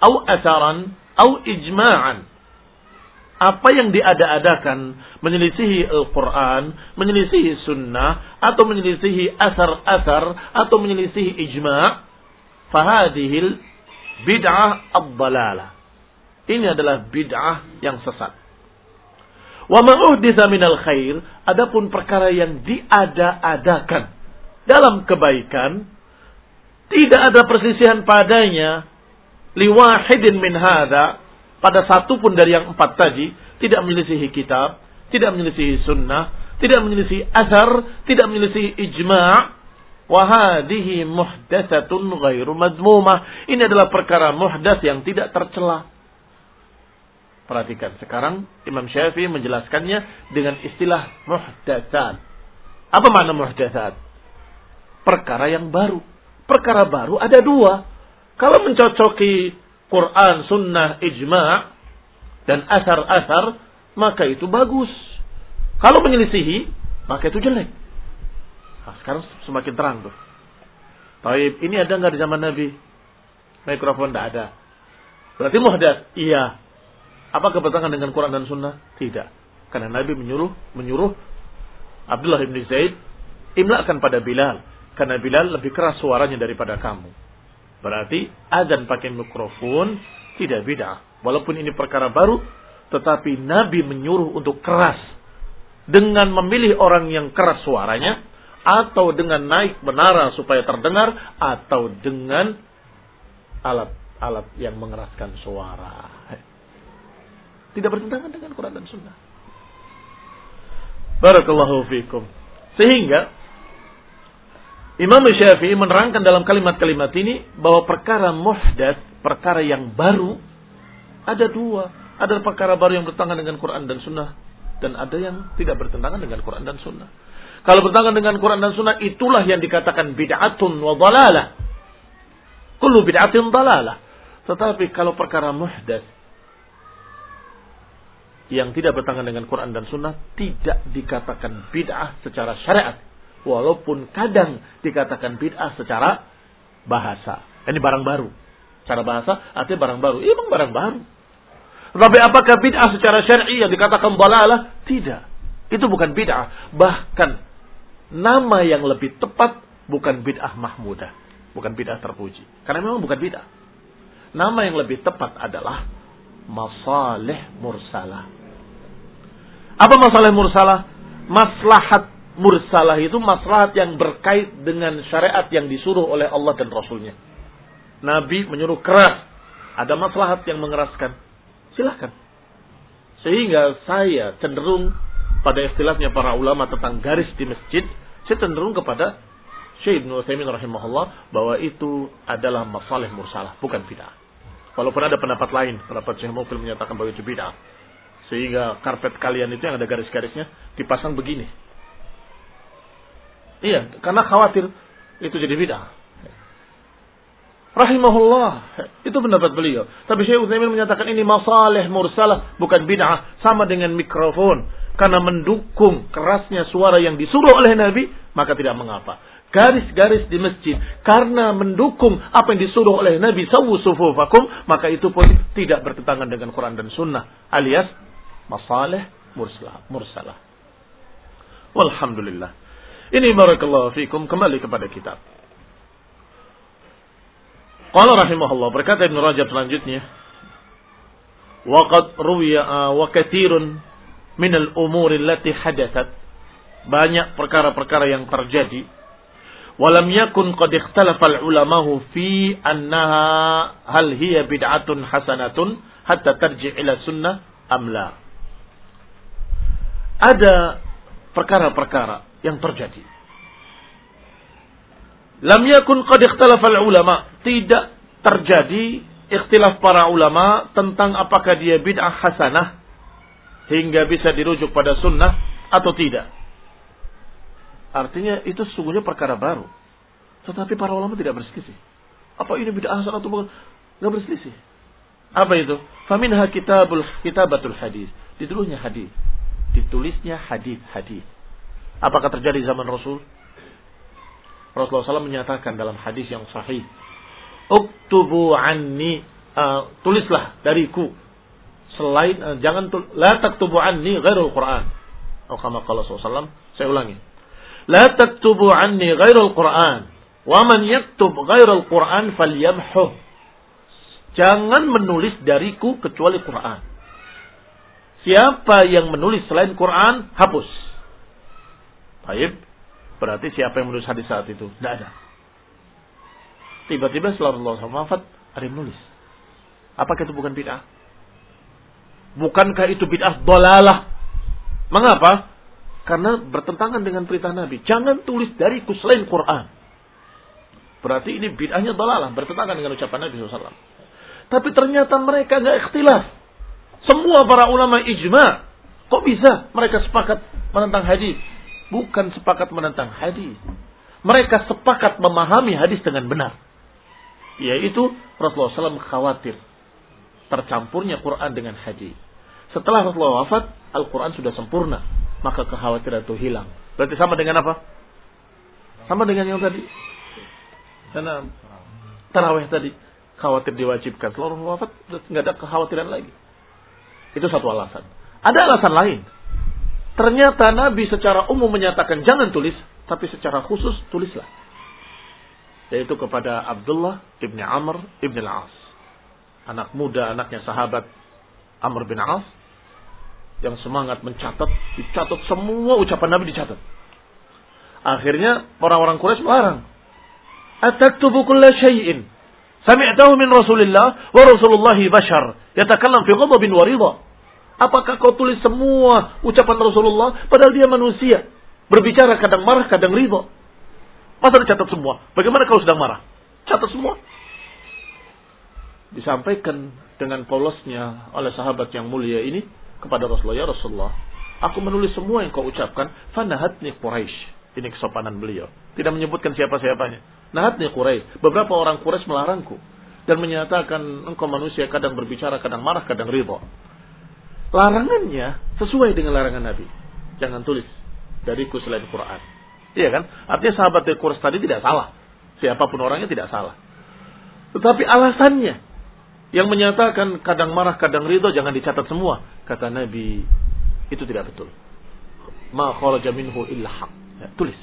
Au asaran. Au ijma'an. Apa yang diada-adakan menyelisihi Al-Quran, menyelisihi sunnah, atau menyelisihi asar-asar, atau menyelisihi ijma' fahadihil bid'ah ad-dalalah ini adalah bid'ah yang sesat. Wa ma'uhditha minal khair, adapun perkara yang diada-adakan dalam kebaikan, tidak ada persisihan padanya liwahidin min hadha pada satu pun dari yang empat tadi tidak menyelisihi kitab, tidak menyelisihi sunnah, tidak menyelisihi asar, tidak menyelisihi ijma' wahadihi muhdatsatun ghairu madmumah. Ini adalah perkara muhdas yang tidak tercela Perhatikan, sekarang Imam Syafi'i menjelaskannya dengan istilah muhdatsat. Apa makna muhdatsat? Perkara yang baru. Perkara baru ada dua. Kalau mencocoki Quran, sunnah, ijma' dan asar-asar, maka itu bagus. Kalau menyelisihi, maka itu jelek. Nah, sekarang semakin terang tuh. Taib, ini ada nggak di zaman Nabi? Mikrofon tidak ada. Berarti muhdas? Iya. Apakah bertentangan dengan Quran dan Sunnah? Tidak. Karena Nabi menyuruh menyuruh Abdullah bin Zaid imlakan pada Bilal. Karena Bilal lebih keras suaranya daripada kamu. Berarti azan pakai mikrofon tidak beda. Walaupun ini perkara baru, tetapi Nabi menyuruh untuk keras. Dengan memilih orang yang keras suaranya, atau dengan naik menara supaya terdengar, atau dengan alat-alat yang mengeraskan suara. Tidak bertentangan dengan Quran dan Sunnah. Barakallahu fikum. Sehingga Imam Syafi'i menerangkan dalam kalimat-kalimat ini bahwa perkara muhdats, perkara yang baru ada dua. Ada perkara baru yang bertentangan dengan Quran dan Sunnah dan ada yang tidak bertentangan dengan Quran dan Sunnah. Kalau bertentangan dengan Quran dan Sunnah itulah yang dikatakan bid'atun wa dalalah. Kullu bid'atin dalalah. Tetapi kalau perkara muhdats yang tidak bertentangan dengan Quran dan Sunnah tidak dikatakan bid'ah secara syariat Walaupun kadang dikatakan bid'ah secara bahasa. Ini barang baru. Cara bahasa artinya barang baru. Iya memang barang baru. Tapi apakah bid'ah secara syar'i yang dikatakan balalah? Tidak. Itu bukan bid'ah. Bahkan nama yang lebih tepat bukan bid'ah mahmudah. Bukan bid'ah terpuji. Karena memang bukan bid'ah. Nama yang lebih tepat adalah masalih mursalah. Apa masalah mursalah? Maslahat mursalah itu maslahat yang berkait dengan syariat yang disuruh oleh Allah dan Rasulnya. Nabi menyuruh keras. Ada maslahat yang mengeraskan. Silahkan. Sehingga saya cenderung pada istilahnya para ulama tentang garis di masjid. Saya cenderung kepada Syekh Ibn Uthaymin rahimahullah bahwa itu adalah masalah mursalah. Bukan bid'ah. Walaupun ada pendapat lain. Pendapat Syekh Mufil menyatakan bahwa itu bid'ah. Sehingga karpet kalian itu yang ada garis-garisnya dipasang begini Iya, karena khawatir itu jadi bid'ah. Rahimahullah, itu pendapat beliau. Tapi Syekh Utsaimin menyatakan ini masalah mursalah, bukan bid'ah, sama dengan mikrofon. Karena mendukung kerasnya suara yang disuruh oleh Nabi, maka tidak mengapa. Garis-garis di masjid, karena mendukung apa yang disuruh oleh Nabi, sufufakum, maka itu pun tidak bertentangan dengan Quran dan Sunnah. Alias, masalah mursalah. mursalah. Walhamdulillah. Ini barakallahu fikum kembali kepada kitab. Qala rahimahullah berkata Ibn Rajab selanjutnya Waqad ruwiya wa kathirun min al-umur allati hadathat banyak perkara-perkara yang terjadi walam yakun qad ikhtalafa al-ulama'u fi annaha hal hiya bid'atun hasanatun hatta tarji' ila sunnah am la ada perkara-perkara yang terjadi. Lam yakun qad ikhtalafa ulama. Tidak terjadi ikhtilaf para ulama tentang apakah dia bid'ah hasanah hingga bisa dirujuk pada sunnah atau tidak. Artinya itu sesungguhnya perkara baru. Tetapi para ulama tidak berselisih. Apa ini bid'ah hasanah atau bukan? Tidak berselisih. Apa itu? Faminha kitabul kitabatul hadis. Ditulisnya hadis. Ditulisnya hadis-hadis. Apakah terjadi zaman Rasul? Rasulullah SAW menyatakan dalam hadis yang sahih. Uktubu anni. Uh, tulislah dariku. Selain, uh, jangan, tul, la taktubu anni ghairul Quran. Atau kama SAW. Saya ulangi. La taktubu anni ghairul Quran. Wa man yaktub ghairul Quran. Jangan menulis dariku kecuali Quran. Siapa yang menulis selain Quran, hapus. Baik. Berarti siapa yang menulis hadis saat itu? Tidak ada. Tiba-tiba setelah Allah wafat, ada yang menulis. Apakah itu bukan bid'ah? Bukankah itu bid'ah dolalah? Mengapa? Karena bertentangan dengan perintah Nabi. Jangan tulis dariku selain Quran. Berarti ini bid'ahnya dolalah. Bertentangan dengan ucapan Nabi SAW. Tapi ternyata mereka nggak ikhtilaf. Semua para ulama ijma. Kok bisa mereka sepakat menentang hadis? Bukan sepakat menentang hadis. Mereka sepakat memahami hadis dengan benar. Yaitu Rasulullah SAW khawatir tercampurnya Quran dengan hadis. Setelah Rasulullah wafat, Al-Quran sudah sempurna. Maka kekhawatiran itu hilang. Berarti sama dengan apa? Sama dengan yang tadi. Karena taraweh tadi khawatir diwajibkan. Rasulullah wafat, nggak ada kekhawatiran lagi. Itu satu alasan. Ada alasan lain. Ternyata Nabi secara umum menyatakan jangan tulis, tapi secara khusus tulislah. Yaitu kepada Abdullah ibni Amr ibni al-As. Anak muda, anaknya sahabat Amr bin As. Yang semangat mencatat, dicatat semua ucapan Nabi dicatat. Akhirnya orang-orang Quraisy melarang. Ataktubu kulla syai'in. Sami'tahu min Rasulillah wa Rasulullah bashar. Yatakallam fi ghadabin wa ridha. Apakah kau tulis semua ucapan Rasulullah padahal dia manusia? Berbicara kadang marah, kadang ridho. Masa dicatat semua? Bagaimana kalau sedang marah? Catat semua. Disampaikan dengan polosnya oleh sahabat yang mulia ini kepada Rasulullah. Ya Rasulullah, aku menulis semua yang kau ucapkan. Fanahatni Quraisy. Ini kesopanan beliau. Tidak menyebutkan siapa-siapanya. Nahatni Quraisy. Beberapa orang Quraisy melarangku. Dan menyatakan engkau manusia kadang berbicara, kadang marah, kadang ridho. Larangannya sesuai dengan larangan Nabi. Jangan tulis dariku selain Quran. Iya kan? Artinya sahabat Quraisy tadi tidak salah. Siapa pun orangnya tidak salah. Tetapi alasannya yang menyatakan kadang marah, kadang ridho jangan dicatat semua. Kata Nabi, itu tidak betul. Ma kharaja minhu illa. Ya, tulis.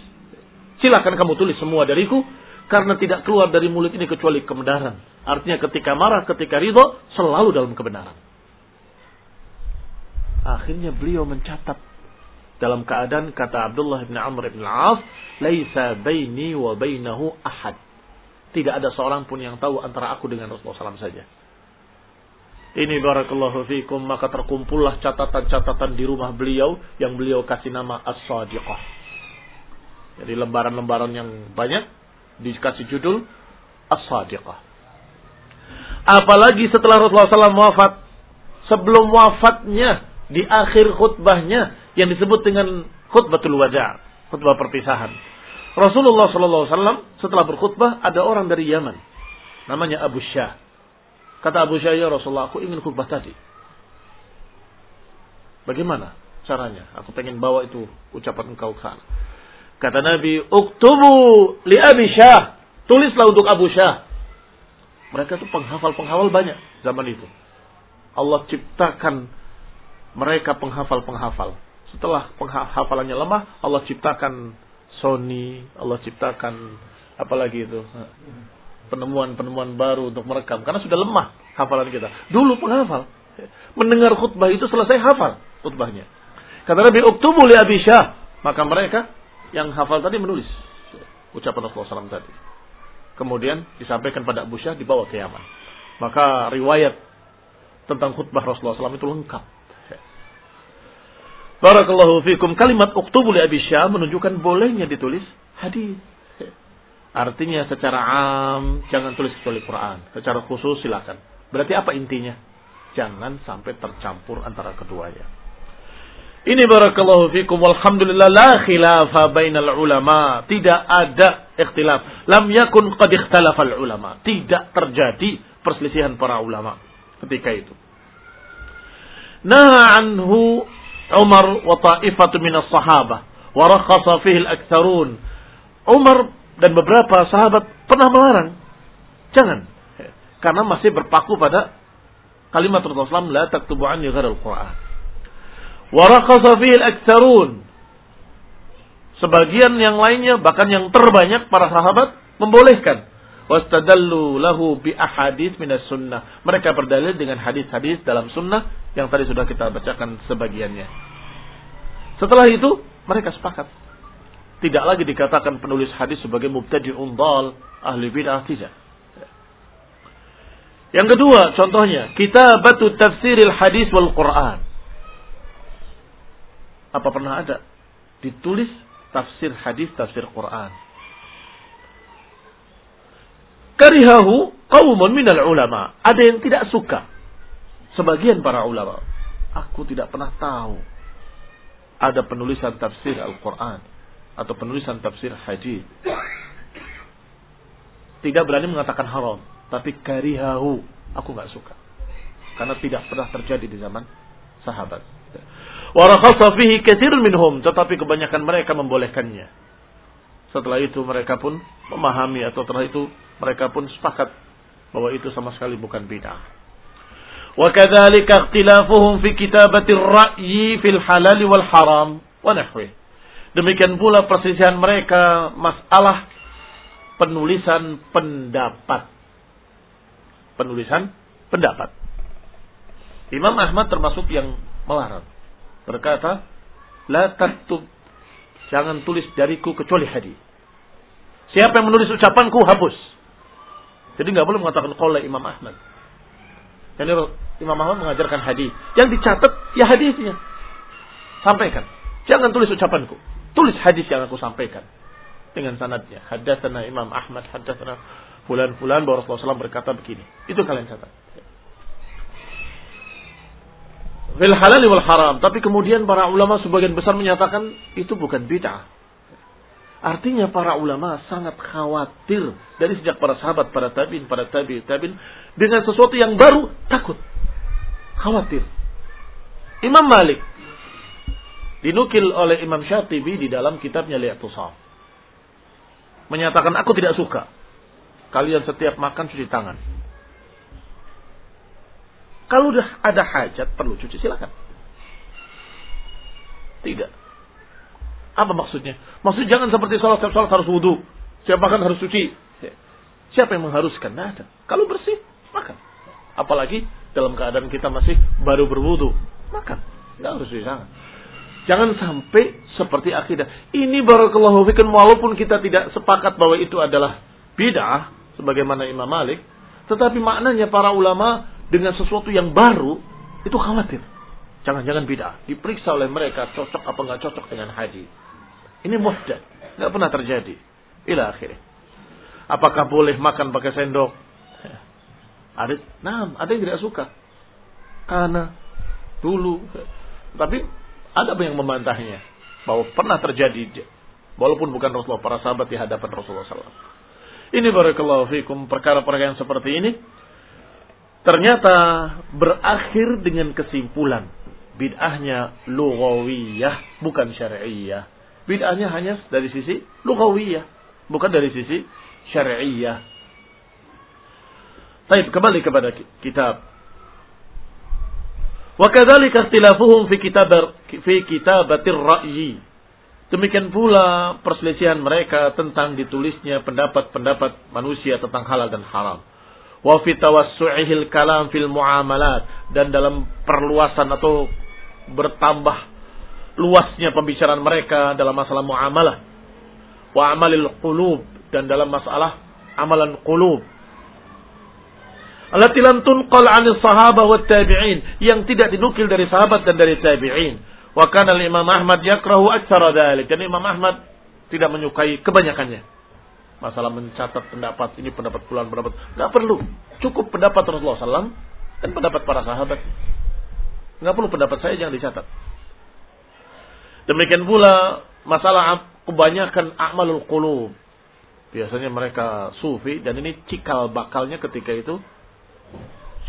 Silakan kamu tulis semua dariku karena tidak keluar dari mulut ini kecuali kebenaran. Artinya ketika marah, ketika ridho selalu dalam kebenaran. Akhirnya beliau mencatat dalam keadaan kata Abdullah bin Amr bin Al-As, "Laisa baini wa bainahu ahad." Tidak ada seorang pun yang tahu antara aku dengan Rasulullah SAW saja. Ini barakallahu fikum maka terkumpullah catatan-catatan di rumah beliau yang beliau kasih nama As-Sadiqah. Jadi lembaran-lembaran yang banyak dikasih judul As-Sadiqah. Apalagi setelah Rasulullah SAW wafat, sebelum wafatnya di akhir khutbahnya yang disebut dengan khutbatul wada, khutbah perpisahan. Rasulullah SAW setelah berkhutbah ada orang dari Yaman, namanya Abu Syah. Kata Abu Syah, ya Rasulullah, aku ingin khutbah tadi. Bagaimana caranya? Aku pengen bawa itu ucapan engkau ke sana. Kata Nabi, Uktubu li Abi Syah. Tulislah untuk Abu Syah. Mereka itu penghafal-penghafal banyak zaman itu. Allah ciptakan mereka penghafal-penghafal. Setelah penghafalannya lemah, Allah ciptakan Sony, Allah ciptakan apalagi itu penemuan-penemuan baru untuk merekam karena sudah lemah hafalan kita. Dulu penghafal mendengar khutbah itu selesai hafal khutbahnya. Kata Nabi Uktubu li Abi Syah, maka mereka yang hafal tadi menulis ucapan Rasulullah SAW tadi. Kemudian disampaikan pada Abu Syah dibawa ke Yaman. Maka riwayat tentang khutbah Rasulullah SAW itu lengkap. Barakallahu fikum. Kalimat uktubu li Abi Syah menunjukkan bolehnya ditulis hadis. Artinya secara am jangan tulis kecuali Quran. Secara khusus silakan. Berarti apa intinya? Jangan sampai tercampur antara keduanya. Ini barakallahu fikum walhamdulillah la khilafa bainal ulama. Tidak ada ikhtilaf. Lam yakun qad ikhtalafal ulama. Tidak terjadi perselisihan para ulama ketika itu. Nah anhu Umar wa ta'ifatu minas sahabah wa rakhasa fihi al-aktsarun. Umar dan beberapa sahabat pernah melarang. Jangan. Karena masih berpaku pada kalimat Rasulullah la taktubu anni al Qur'an. Wa rakhasa fihi al-aktsarun. Sebagian yang lainnya bahkan yang terbanyak para sahabat membolehkan wastadallu lahu bi ahadits minas sunnah. Mereka berdalil dengan hadis-hadis dalam sunnah yang tadi sudah kita bacakan sebagiannya. Setelah itu mereka sepakat. Tidak lagi dikatakan penulis hadis sebagai mubtadi'un dal, ahli bid'ah tidak. Yang kedua, contohnya, kitabatu tafsiril hadis wal Quran. Apa pernah ada ditulis tafsir hadis, tafsir Quran? Karihahu qaumun minal ulama. Ada yang tidak suka. Sebagian para ulama. aku tidak pernah tahu ada penulisan tafsir Al-Quran atau penulisan tafsir hadis. Tidak berani mengatakan haram, tapi karihahu, aku nggak suka. Karena tidak pernah terjadi di zaman sahabat. Warakhasa fihi katsirun minhum, tetapi kebanyakan mereka membolehkannya. Setelah itu mereka pun memahami atau setelah itu mereka pun sepakat bahwa itu sama sekali bukan bid'ah. Fi kitabati ar-ra'yi fil halal wal haram wa nahwi. Demikian pula perselisihan mereka masalah penulisan pendapat. Penulisan pendapat. Imam Ahmad termasuk yang melarang. Berkata, La taktub. Jangan tulis dariku kecuali hadis. Siapa yang menulis ucapanku, hapus. Jadi nggak boleh mengatakan qala Imam Ahmad. Jadi Imam Ahmad mengajarkan hadis. Yang dicatat ya hadisnya. Sampaikan. Jangan tulis ucapanku. Tulis hadis yang aku sampaikan. Dengan sanadnya. Haddatsana Imam Ahmad, haddatsana fulan-fulan bahwa Rasulullah SAW berkata begini. Itu kalian catat. Fil halal wal haram. Tapi kemudian para ulama sebagian besar menyatakan itu bukan bid'ah. Artinya para ulama sangat khawatir dari sejak para sahabat, para tabiin, para tabi tabiin dengan sesuatu yang baru takut, khawatir. Imam Malik dinukil oleh Imam Syatibi di dalam kitabnya Li'atusam. Menyatakan aku tidak suka kalian setiap makan cuci tangan. Kalau udah ada hajat perlu cuci silakan. Tidak. Apa maksudnya? Maksudnya jangan seperti sholat, sholat harus wudhu. Siapa makan harus cuci. Siapa yang mengharuskan? Nah. Kalau bersih, makan. Apalagi dalam keadaan kita masih baru berwudhu. Makan. Nggak harus cuci tangan. Jangan sampai seperti akidah. Ini barakallahu fikum walaupun kita tidak sepakat bahwa itu adalah bid'ah sebagaimana Imam Malik, tetapi maknanya para ulama dengan sesuatu yang baru itu khawatir. Jangan-jangan bid'ah. Diperiksa oleh mereka cocok apa nggak cocok dengan hadis. Ini muhdath. Nggak pernah terjadi. Ila akhirnya. Apakah boleh makan pakai sendok? Ada, nah, ada yang tidak suka. Karena dulu. Tapi ada yang membantahnya. Bahwa pernah terjadi. Walaupun bukan Rasulullah, para sahabat di hadapan Rasulullah SAW. Ini barakallahu fikum perkara-perkara yang seperti ini ternyata berakhir dengan kesimpulan bid'ahnya lughawiyah bukan syar'iyah. Bid'ahnya hanya dari sisi lughawiyah, bukan dari sisi syar'iyah. Baik, kembali kepada kitab. Wa kadzalika ikhtilafuhum fi kitab fi kitabatir ra'yi. Demikian pula perselisihan mereka tentang ditulisnya pendapat-pendapat manusia tentang halal dan haram. Wa fi tawassu'ihil kalam fil muamalat dan dalam perluasan atau bertambah luasnya pembicaraan mereka dalam masalah muamalah wa amalil qulub dan dalam masalah amalan qulub allati lam tunqal 'an sahabah wa tabi'in. Yang tidak dinukil dari sahabat dan dari tabi'in. Wa kana Imam Ahmad yakrahu aktsara dzalik dan Imam Ahmad tidak menyukai kebanyakannya. Masalah mencatat pendapat ini pendapat fulan pendapat nggak perlu. Cukup pendapat Rasulullah SAW dan pendapat para sahabat. Nggak perlu pendapat saya jangan dicatat. Demikian pula masalah kebanyakan amalul qulub. Biasanya mereka sufi dan ini cikal bakalnya ketika itu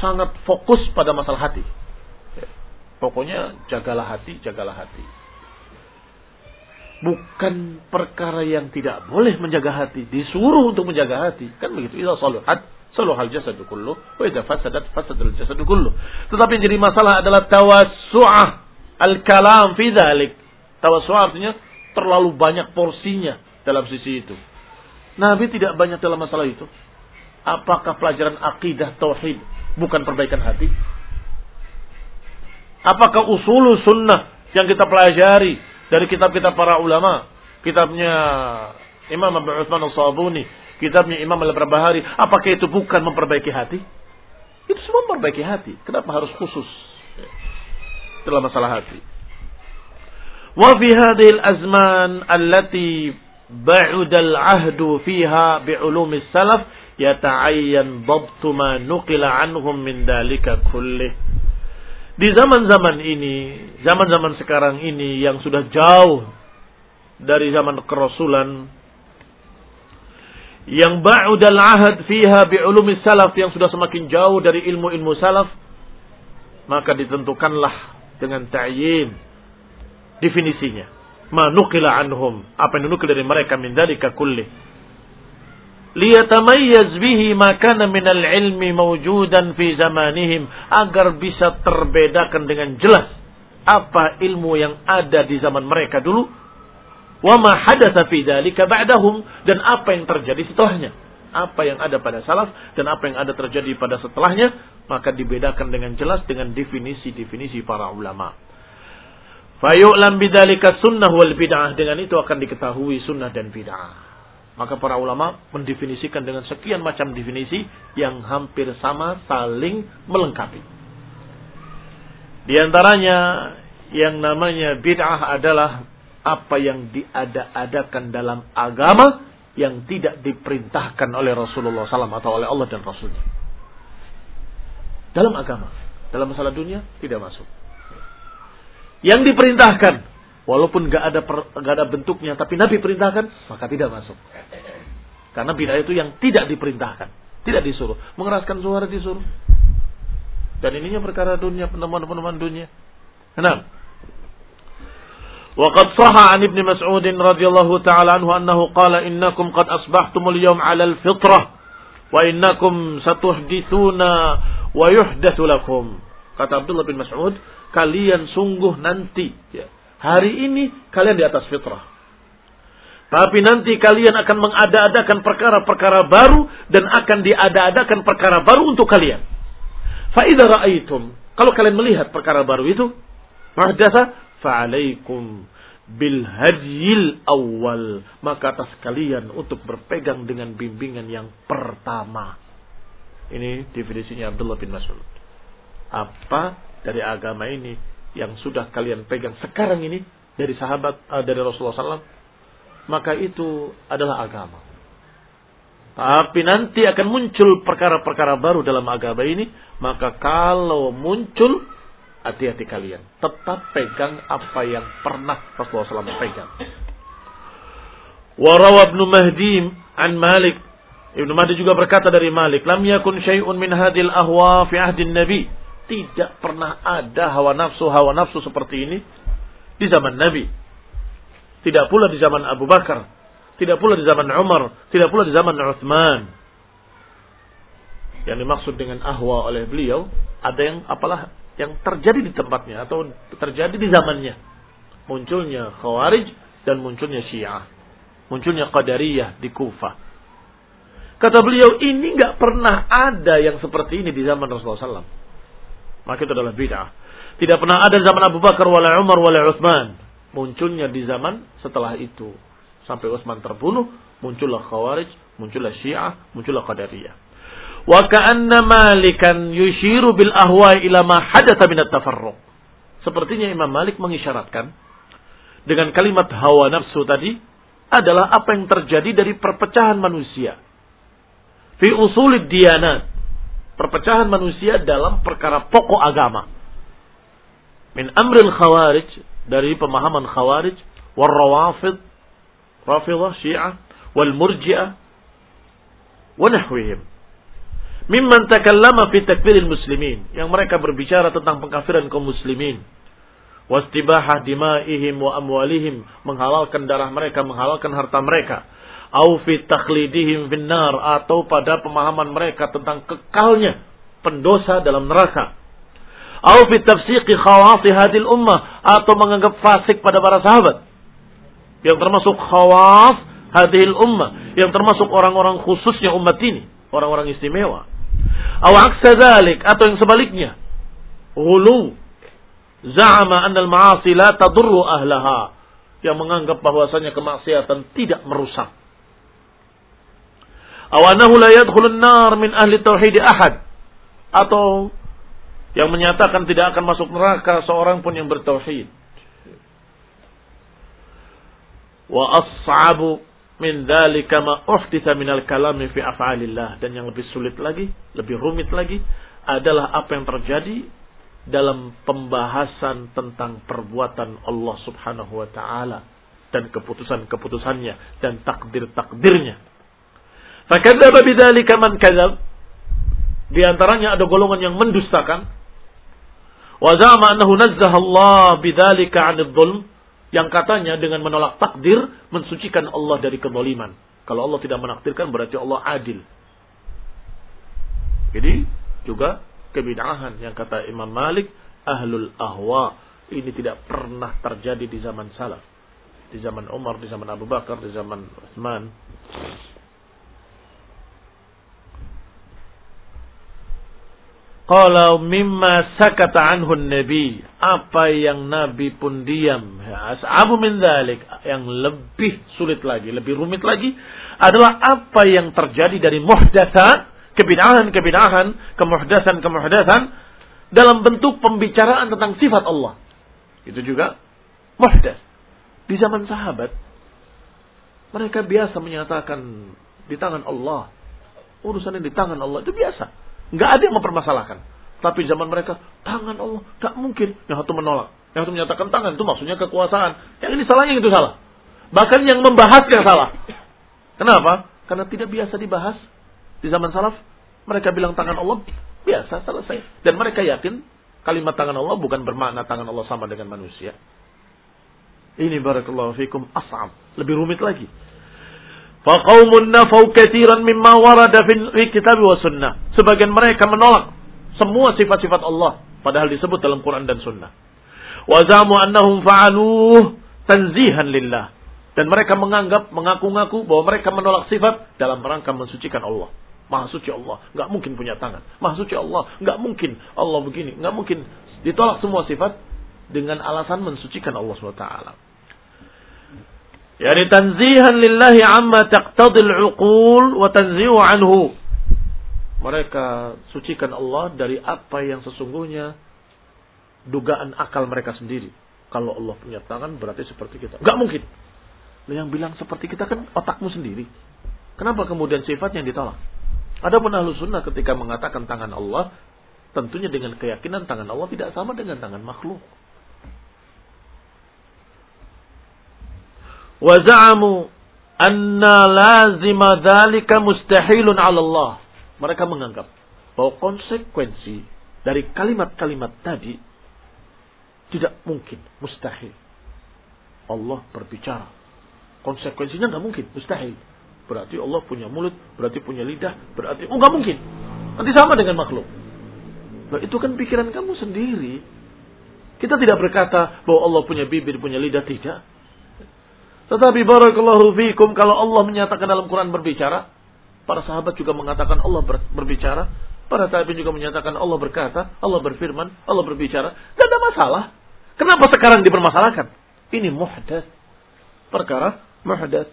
sangat fokus pada masalah hati. Pokoknya jagalah hati, jagalah hati. Bukan perkara yang tidak boleh menjaga hati, disuruh untuk menjaga hati. Kan begitu. Idza saluhat Saluhal jasadu kullu. Wa idha fasadat fasadul jasadu kullu. Tetapi jadi masalah adalah tawassu'ah. Al-kalam fi dhalik. Tawassu'ah artinya terlalu banyak porsinya dalam sisi itu. Nabi tidak banyak dalam masalah itu. Apakah pelajaran akidah tauhid bukan perbaikan hati? Apakah usul sunnah yang kita pelajari dari kitab-kitab para ulama, kitabnya Imam Abu Utsman Al-Sabuni, kitabnya Imam Al-Barbahari, apakah itu bukan memperbaiki hati? Itu semua memperbaiki hati. Kenapa harus khusus dalam masalah hati? Wa fi hadhihi al-azman allati ba'uda al-ahdu fiha bi'ulumi salaf yata'ayyan dhabtu ma nuqila anhum min dalika kullih. Di zaman-zaman ini, zaman-zaman sekarang ini yang sudah jauh dari zaman kerasulan, yang ba'udal ahad fiha bi'ulumi salaf yang sudah semakin jauh dari ilmu-ilmu salaf, maka ditentukanlah dengan ta'yin definisinya. Ma nukila anhum, apa yang dinukil dari mereka min dalika kulli liyatamayyaz bihi ma kana minal ilmi mawjudan fi zamanihim agar bisa terbedakan dengan jelas apa ilmu yang ada di zaman mereka dulu. Wa ma hadatsa fi dzalika ba'dahum dan apa yang terjadi setelahnya. Apa yang ada pada salaf dan apa yang ada terjadi pada setelahnya maka dibedakan dengan jelas dengan definisi-definisi para ulama. Fayu'lam bidzalika sunnah wal bid'ah dengan itu akan diketahui sunnah dan bid'ah maka para ulama mendefinisikan dengan sekian macam definisi yang hampir sama saling melengkapi. Di antaranya yang namanya bid'ah adalah apa yang diada-adakan dalam agama yang tidak diperintahkan oleh Rasulullah SAW atau oleh Allah dan Rasulnya. Dalam agama, dalam masalah dunia tidak masuk. Yang diperintahkan Walaupun gak ada per, gak ada bentuknya, tapi Nabi perintahkan, maka tidak masuk. Karena bid'ah itu yang tidak diperintahkan, tidak disuruh. Mengeraskan suara disuruh. Dan ininya perkara dunia, penemuan-penemuan dunia. Kenapa? وقد صح عن ابن مسعود رضي الله تعالى عنه أنه قال إنكم قد أصبحتم اليوم على الفطرة وإنكم ستحدثون ويحدث لكم kata Abdullah bin Mas'ud kalian sungguh nanti ya, Hari ini kalian di atas fitrah. Tapi nanti kalian akan mengada-adakan perkara-perkara baru dan akan diada-adakan perkara baru untuk kalian. Faidah ra'aitum. Kalau kalian melihat perkara baru itu, mahdasa fa'alaikum bil hadil awal. Maka atas kalian untuk berpegang dengan bimbingan yang pertama. Ini definisinya Abdullah bin Mas'ud. Apa dari agama ini yang sudah kalian pegang sekarang ini dari sahabat uh, dari Rasulullah SAW, maka itu adalah agama. Tapi nanti akan muncul perkara-perkara baru dalam agama ini, maka kalau muncul hati-hati kalian, tetap pegang apa yang pernah Rasulullah SAW pegang. Warawa Ibnu Mahdi an Malik Ibnu Mahdi juga berkata dari Malik, "Lam yakun syai'un min hadil ahwa fi ahdin Nabi." Tidak pernah ada hawa nafsu hawa nafsu seperti ini di zaman Nabi. Tidak pula di zaman Abu Bakar, tidak pula di zaman Umar, tidak pula di zaman Uthman. Yang dimaksud dengan ahwa oleh beliau ada yang apalah yang terjadi di tempatnya atau terjadi di zamannya. Munculnya Khawarij dan munculnya Syiah. Munculnya Qadariyah di Kufah. Kata beliau, ini nggak pernah ada yang seperti ini di zaman Rasulullah SAW. Maka itu adalah bid'ah. Tidak pernah ada zaman Abu Bakar wala Umar wala Utsman. Munculnya di zaman setelah itu. Sampai Utsman terbunuh, muncullah Khawarij, muncullah Syiah, muncullah Qadariyah. Wa ka'anna Malikan yushiru bil ahwa ila ma hadatha min at-tafarruq. Sepertinya Imam Malik mengisyaratkan dengan kalimat hawa nafsu tadi adalah apa yang terjadi dari perpecahan manusia. Fi usulid diyanat perpecahan manusia dalam perkara pokok agama. Min amril khawarij, dari pemahaman khawarij, wal rawafid, rafidah, syiah, wal murji'ah, wa nahwihim. Mimman takallama fi takfiril muslimin. Yang mereka berbicara tentang pengkafiran kaum muslimin. Wastibahah dimaihim wa amwalihim. Menghalalkan darah mereka, menghalalkan harta mereka au fi takhlidihim finnar atau pada pemahaman mereka tentang kekalnya pendosa dalam neraka. Au fi tafsiqi khawasi hadil ummah atau menganggap fasik pada para sahabat. Yang termasuk khawas hadil ummah yang termasuk orang-orang khususnya umat ini orang-orang istimewa. Au aksa dhalik atau yang sebaliknya. Ghulu za'ama anna al-ma'asi la tadurru ahlaha yang menganggap bahwasanya kemaksiatan tidak merusak awanahu la yadkhulun nar min ahli tauhid ahad atau yang menyatakan tidak akan masuk neraka seorang pun yang bertauhid. Wa as'abu min dzalika ma uhditha min al-kalam fi af'alillah dan yang lebih sulit lagi, lebih rumit lagi adalah apa yang terjadi dalam pembahasan tentang perbuatan Allah Subhanahu wa taala dan keputusan-keputusannya dan takdir-takdirnya. Fakadzdzaba bidzalika man kadzab. Di antaranya ada golongan yang mendustakan. Wa zama annahu nazzaha Allah bidzalika 'anil dzulm yang katanya dengan menolak takdir mensucikan Allah dari kezaliman. Kalau Allah tidak menakdirkan berarti Allah adil. Jadi juga kebidahan yang kata Imam Malik ahlul ahwa ini tidak pernah terjadi di zaman salaf di zaman Umar di zaman Abu Bakar di zaman Utsman Kalau mimma sakata anhu nabi apa yang nabi pun diam abu min dzalik yang lebih sulit lagi lebih rumit lagi adalah apa yang terjadi dari muhdatsat kebid'ahan-kebid'ahan, kemuhdasan-kemuhdasan dalam bentuk pembicaraan tentang sifat Allah. Itu juga muhdas. Di zaman sahabat, mereka biasa menyatakan di tangan Allah. Urusan yang di tangan Allah itu biasa. Nggak ada yang mempermasalahkan. Tapi zaman mereka, tangan Allah. Nggak mungkin. Yang satu menolak. Yang satu menyatakan tangan itu maksudnya kekuasaan. Yang ini salah, yang itu salah. Bahkan yang membahas yang salah. Kenapa? Karena tidak biasa dibahas di zaman salaf, mereka bilang tangan Allah biasa selesai. Dan mereka yakin kalimat tangan Allah bukan bermakna tangan Allah sama dengan manusia. Ini barakallahu fikum as'ab. Lebih rumit lagi. Faqaumun nafau katiran mimma warada fi kitab wa sunnah. Sebagian mereka menolak semua sifat-sifat Allah. Padahal disebut dalam Quran dan sunnah. Wa zamu annahum fa'aluh tanzihan lillah. Dan mereka menganggap, mengaku-ngaku bahwa mereka menolak sifat dalam rangka mensucikan Allah. Maha suci Allah, nggak mungkin punya tangan. Maha suci Allah, nggak mungkin Allah begini, nggak mungkin ditolak semua sifat dengan alasan mensucikan Allah SWT. Yani tanzihan lillahi amma taqtadil uqul wa tanzihu anhu. Mereka sucikan Allah dari apa yang sesungguhnya dugaan akal mereka sendiri. Kalau Allah punya tangan berarti seperti kita. Nggak mungkin. Yang bilang seperti kita kan otakmu sendiri. Kenapa kemudian sifatnya ditolak? Adapun ahlu sunnah ketika mengatakan tangan Allah, tentunya dengan keyakinan tangan Allah tidak sama dengan tangan makhluk. Waza'amu anna lazima dhalika mustahilun ala. Mereka menganggap bahwa konsekuensi dari kalimat-kalimat tadi tidak mungkin, mustahil. Allah berbicara. Konsekuensinya nggak mungkin, mustahil. Berarti Allah punya mulut, berarti punya lidah, berarti oh nggak mungkin. Nanti sama dengan makhluk. Nah, itu kan pikiran kamu sendiri. Kita tidak berkata bahwa Allah punya bibir, punya lidah, tidak. Tetapi barakallahu fikum kalau Allah menyatakan dalam Quran berbicara, para sahabat juga mengatakan Allah ber, berbicara, para tabi'in juga menyatakan Allah berkata, Allah berfirman, Allah berbicara. Tidak ada masalah. Kenapa sekarang dipermasalahkan? Ini muhdath. Perkara muhdath.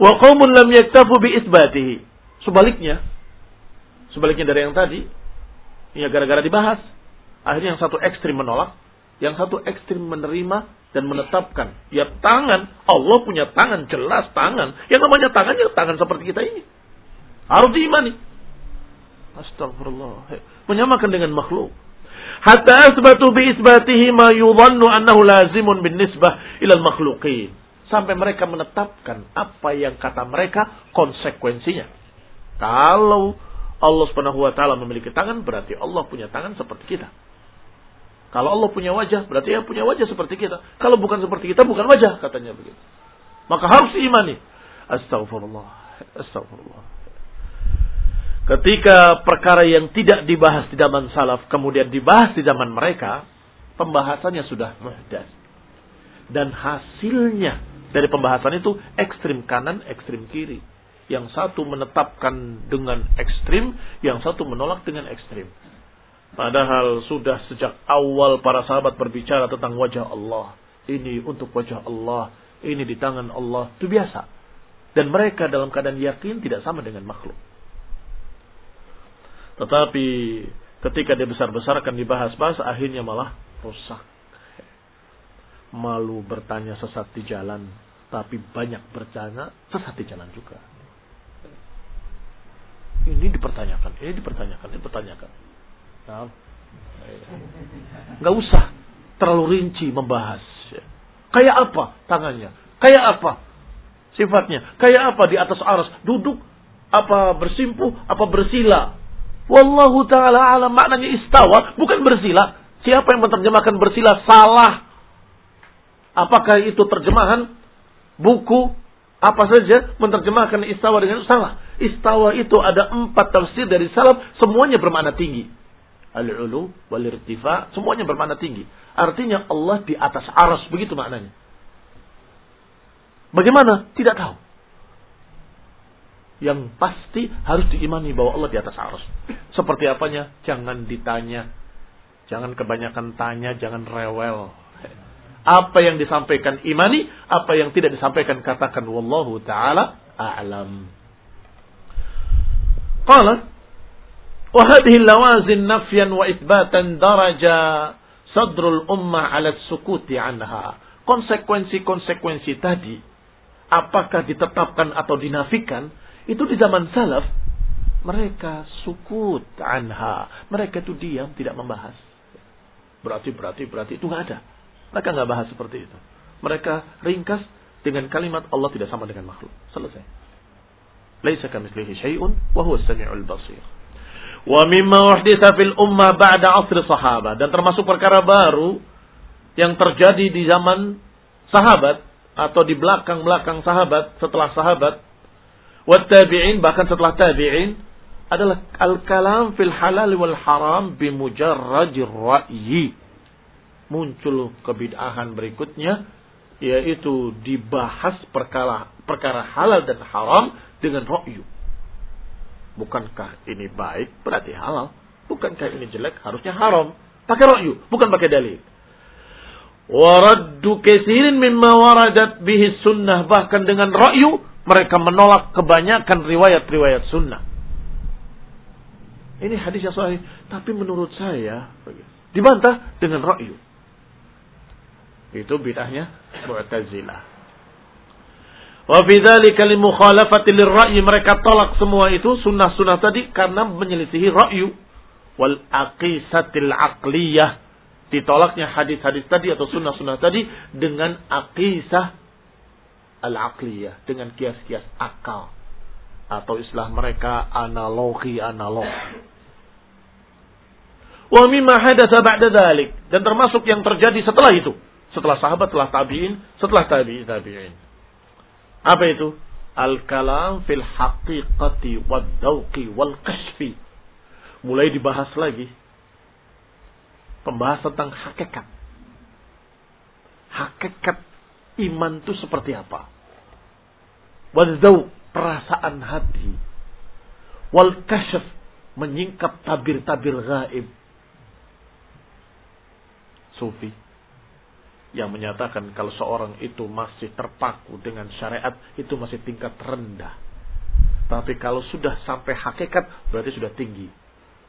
Wa qaumun lam yaktafu bi isbatihi. Sebaliknya, sebaliknya dari yang tadi, ya gara-gara dibahas, akhirnya yang satu ekstrim menolak, yang satu ekstrim menerima dan menetapkan. Ya tangan, Allah punya tangan, jelas tangan. Yang namanya tangan ya tangan seperti kita ini. Harus diimani. Astagfirullah. Menyamakan dengan makhluk. Hatta asbatu bi isbatihi ma yudhannu annahu lazimun bin nisbah ila al-makhluqin sampai mereka menetapkan apa yang kata mereka konsekuensinya. Kalau Allah Subhanahu wa taala memiliki tangan berarti Allah punya tangan seperti kita. Kalau Allah punya wajah berarti dia punya wajah seperti kita. Kalau bukan seperti kita bukan wajah katanya begitu. Maka harus imani. Astagfirullah. Astagfirullah. Ketika perkara yang tidak dibahas di zaman salaf kemudian dibahas di zaman mereka, pembahasannya sudah muhdas. Dan hasilnya dari pembahasan itu ekstrim kanan, ekstrim kiri. Yang satu menetapkan dengan ekstrim, yang satu menolak dengan ekstrim. Padahal sudah sejak awal para sahabat berbicara tentang wajah Allah. Ini untuk wajah Allah, ini di tangan Allah. Itu biasa. Dan mereka dalam keadaan yakin tidak sama dengan makhluk. Tetapi ketika dia besar-besarkan dibahas-bahas, akhirnya malah rusak malu bertanya sesat di jalan, tapi banyak bertanya sesat di jalan juga. Ini dipertanyakan, ini dipertanyakan, ini dipertanyakan. Nah, Nggak usah terlalu rinci membahas. Kayak apa tangannya? Kayak apa sifatnya? Kayak apa di atas aras? Duduk apa bersimpuh, apa bersila. Wallahu taala alam maknanya istawa bukan bersila. Siapa yang menerjemahkan bersila salah. Apakah itu terjemahan buku apa saja menerjemahkan istawa dengan salah. Istawa itu ada empat tafsir dari salaf, semuanya bermakna tinggi. Al-ulu wal irtifa, semuanya bermakna tinggi. Artinya Allah di atas aras, begitu maknanya. Bagaimana? Tidak tahu yang pasti harus diimani bahwa Allah di atas arus. Seperti apanya? Jangan ditanya. Jangan kebanyakan tanya, jangan rewel. Apa yang disampaikan imani, apa yang tidak disampaikan katakan wallahu taala a'lam. Qala lawazin nafyan wa itsbatan daraja sadrul ummah 'ala sukuti anha. Konsekuensi-konsekuensi tadi apakah ditetapkan atau dinafikan itu di zaman salaf mereka sukut anha. Mereka itu diam, tidak membahas. Berarti, berarti, berarti itu nggak ada. Mereka nggak bahas seperti itu. Mereka ringkas dengan kalimat Allah tidak sama dengan makhluk. Selesai. Laisa kamitslihi syai'un wa huwa as-sami'ul basir. Wa mimma uhditha fil ummah ba'da asr sahabat dan termasuk perkara baru yang terjadi di zaman sahabat atau di belakang-belakang sahabat setelah sahabat tabi'in bahkan setelah tabi'in adalah al-kalam fil halal wal haram bimujarrajir ra'yi. Muncul kebid'ahan berikutnya yaitu dibahas perkara perkara halal dan haram dengan ra'yu. Bukankah ini baik berarti halal? Bukankah ini jelek harusnya haram? Pakai ra'yu, bukan pakai dalil. Waraddu kesirin mimma waradat bihi sunnah bahkan dengan ra'yu mereka menolak kebanyakan riwayat-riwayat sunnah. Ini hadis yang sahih, tapi menurut saya dibantah dengan ra'yu. Itu bid'ahnya Mu'tazilah. Wa bidzalika limukhalafati lirra'yi mereka tolak semua itu sunnah-sunnah tadi karena menyelisihi ra'yu wal aqisatil aqliyah ditolaknya hadis-hadis tadi atau sunnah-sunnah tadi dengan aqisah al-aqliyah dengan kias-kias akal atau istilah mereka analogi analog. Wa mimma hadatsa ba'da dzalik dan termasuk yang terjadi setelah itu, setelah sahabat, setelah tabi'in, setelah tabi'in tabi'in. Apa itu? Al-kalam fil haqiqati wad dauqi wal kashfi. Mulai dibahas lagi pembahasan tentang hakikat. Hakikat iman itu seperti apa. Wadzau perasaan hati. Wal kasyaf menyingkap tabir-tabir gaib. Sufi yang menyatakan kalau seorang itu masih terpaku dengan syariat itu masih tingkat rendah. Tapi kalau sudah sampai hakikat berarti sudah tinggi.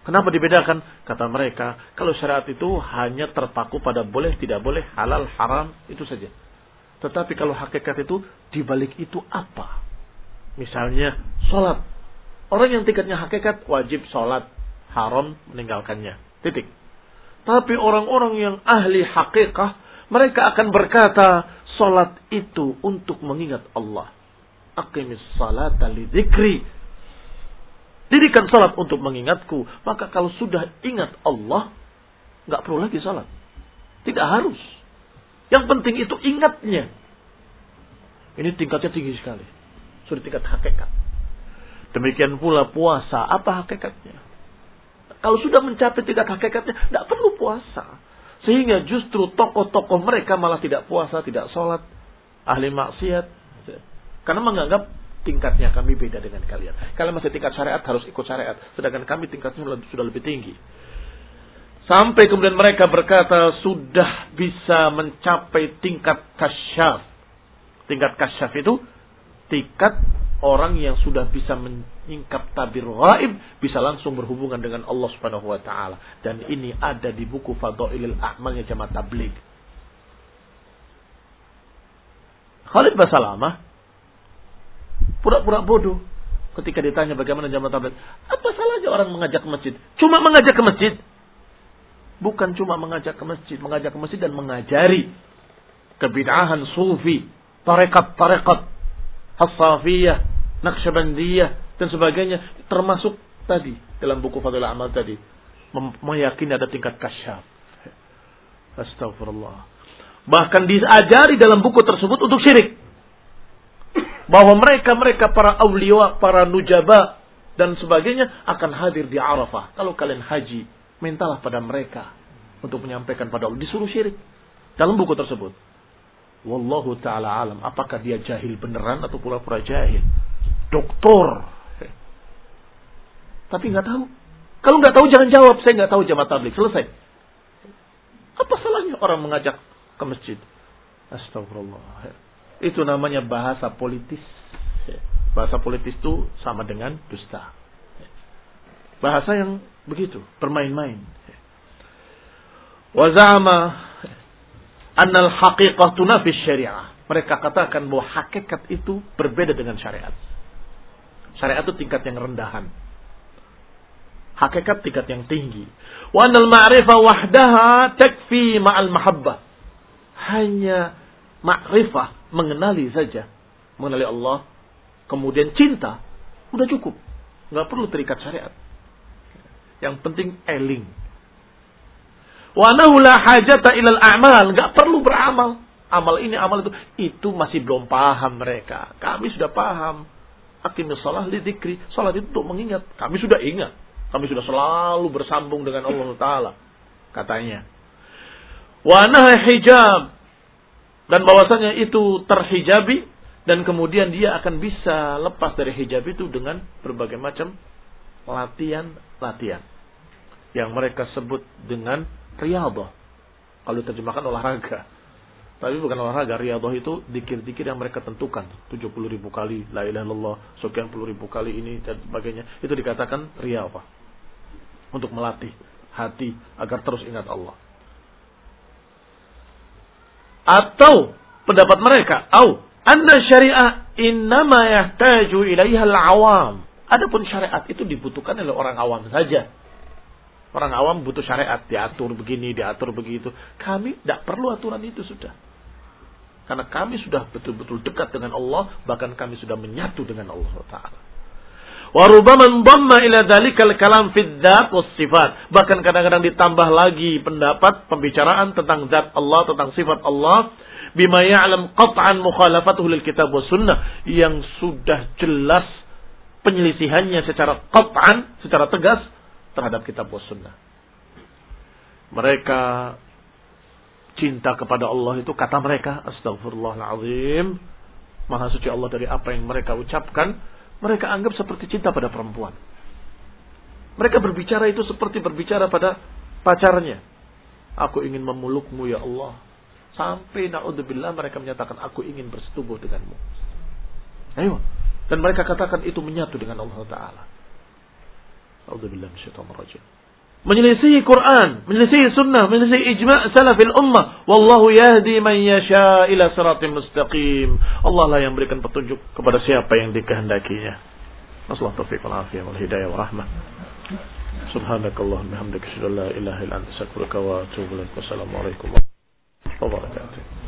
Kenapa dibedakan? Kata mereka, kalau syariat itu hanya terpaku pada boleh, tidak boleh, halal, haram, itu saja. Tetapi kalau hakikat itu dibalik itu apa? Misalnya sholat. Orang yang tingkatnya hakikat wajib sholat. Haram meninggalkannya. Titik. Tapi orang-orang yang ahli hakikat, mereka akan berkata, sholat itu untuk mengingat Allah. Aqimis salata li dzikri. Dirikan sholat untuk mengingatku. Maka kalau sudah ingat Allah, nggak perlu lagi sholat. Tidak harus. Yang penting itu ingatnya. Ini tingkatnya tinggi sekali. Sudah tingkat hakikat. Demikian pula puasa. Apa hakikatnya? Kalau sudah mencapai tingkat hakikatnya, tidak perlu puasa. Sehingga justru tokoh-tokoh mereka malah tidak puasa, tidak sholat, ahli maksiat. Karena menganggap tingkatnya kami beda dengan kalian. Kalian masih tingkat syariat harus ikut syariat. Sedangkan kami tingkatnya sudah lebih tinggi. Sampai kemudian mereka berkata sudah bisa mencapai tingkat kasyaf. Tingkat kasyaf itu tingkat orang yang sudah bisa menyingkap tabir gaib bisa langsung berhubungan dengan Allah Subhanahu wa taala dan ini ada di buku Fadailul A'malnya Jamaah Tabligh. Khalid Basalamah pura-pura bodoh ketika ditanya bagaimana jamaah tabligh. Apa salahnya orang mengajak ke masjid? Cuma mengajak ke masjid. bukan cuma mengajak ke masjid, mengajak ke masjid dan mengajari kebid'ahan sufi, tarekat-tarekat, hasafiyah, naqsyabandiyah dan sebagainya termasuk tadi dalam buku Fadilah Amal tadi meyakini ada tingkat kasyaf. Astagfirullah. Bahkan diajari dalam buku tersebut untuk syirik. Bahwa mereka-mereka para awliya, para nujaba, dan sebagainya akan hadir di Arafah. Kalau kalian haji, mintalah pada mereka untuk menyampaikan pada Allah. Disuruh syirik. Dalam buku tersebut. Wallahu ta'ala alam. Apakah dia jahil beneran atau pura-pura jahil? Doktor. Tapi nggak tahu. Kalau nggak tahu jangan jawab. Saya nggak tahu jamaah tablik. Selesai. Apa salahnya orang mengajak ke masjid? Astagfirullah. Itu namanya bahasa politis. Bahasa politis itu sama dengan dusta. Bahasa yang begitu, bermain-main. Wazama annal haqiqah tunafis syariah. Mereka katakan bahwa hakikat itu berbeda dengan syariat. Syariat itu tingkat yang rendahan. Hakikat tingkat yang tinggi. Wa annal ma'rifah wahdaha takfi ma'al mahabbah. Hanya ma'rifah, mengenali saja. Mengenali Allah, kemudian cinta, udah cukup. Nggak perlu terikat syariat. Yang penting eling. Wa la hajata ilal a'mal, nggak perlu beramal. Amal ini, amal itu, itu masih belum paham mereka. Kami sudah paham. Aqimis salah li dzikri. Salat itu untuk mengingat. Kami sudah ingat. Kami sudah selalu bersambung dengan Allah Ta'ala. Katanya. Wa hijab. Dan bahwasanya itu terhijabi dan kemudian dia akan bisa lepas dari hijab itu dengan berbagai macam latihan-latihan. Yang mereka sebut dengan riyadhah. Kalau terjemahkan olahraga. Tapi bukan olahraga, riyadhah itu dikir-dikir yang mereka tentukan. 70 ribu kali, la ilaha illallah, sekian puluh ribu kali ini, dan sebagainya. Itu dikatakan riyadhah. Untuk melatih hati agar terus ingat Allah. Atau pendapat mereka, au Anna syariah innama yahtaju ilaiha al-awam. Adapun syariat itu dibutuhkan oleh orang awam saja. Orang awam butuh syariat, diatur begini, diatur begitu. Kami tidak perlu aturan itu sudah. Karena kami sudah betul-betul dekat dengan Allah, bahkan kami sudah menyatu dengan Allah Taala. Warubama dhamma ila dzalikal kalam fid was sifat. Bahkan kadang-kadang ditambah lagi pendapat pembicaraan tentang zat Allah, tentang sifat Allah bima ya'lam qat'an mukhalafatuhu lil kitab wa sunnah yang sudah jelas penyelisihannya secara qat'an, secara tegas terhadap kitab wa sunnah. Mereka cinta kepada Allah itu kata mereka astagfirullahalazim maha suci Allah dari apa yang mereka ucapkan mereka anggap seperti cinta pada perempuan mereka berbicara itu seperti berbicara pada pacarnya aku ingin memelukmu ya Allah Sampai na'udzubillah mereka menyatakan aku ingin bersetubuh denganmu. Ayo. Dan mereka katakan itu menyatu dengan Allah Ta'ala. Na'udzubillah rajim menyelisihi Quran, menyelisihi sunnah, menyelisihi ijma' salafil ummah. Wallahu yahdi man yasha ila siratim mustaqim. Allah lah yang berikan petunjuk kepada siapa yang dikehendakinya. Nasallahu taufiq wal afiyah wal hidayah wal rahmah. Subhanakallahumma hamdaka asyhadu ilaha illa anta wa atubu ilaik. Wassalamu warahmatullahi wabarakatuh.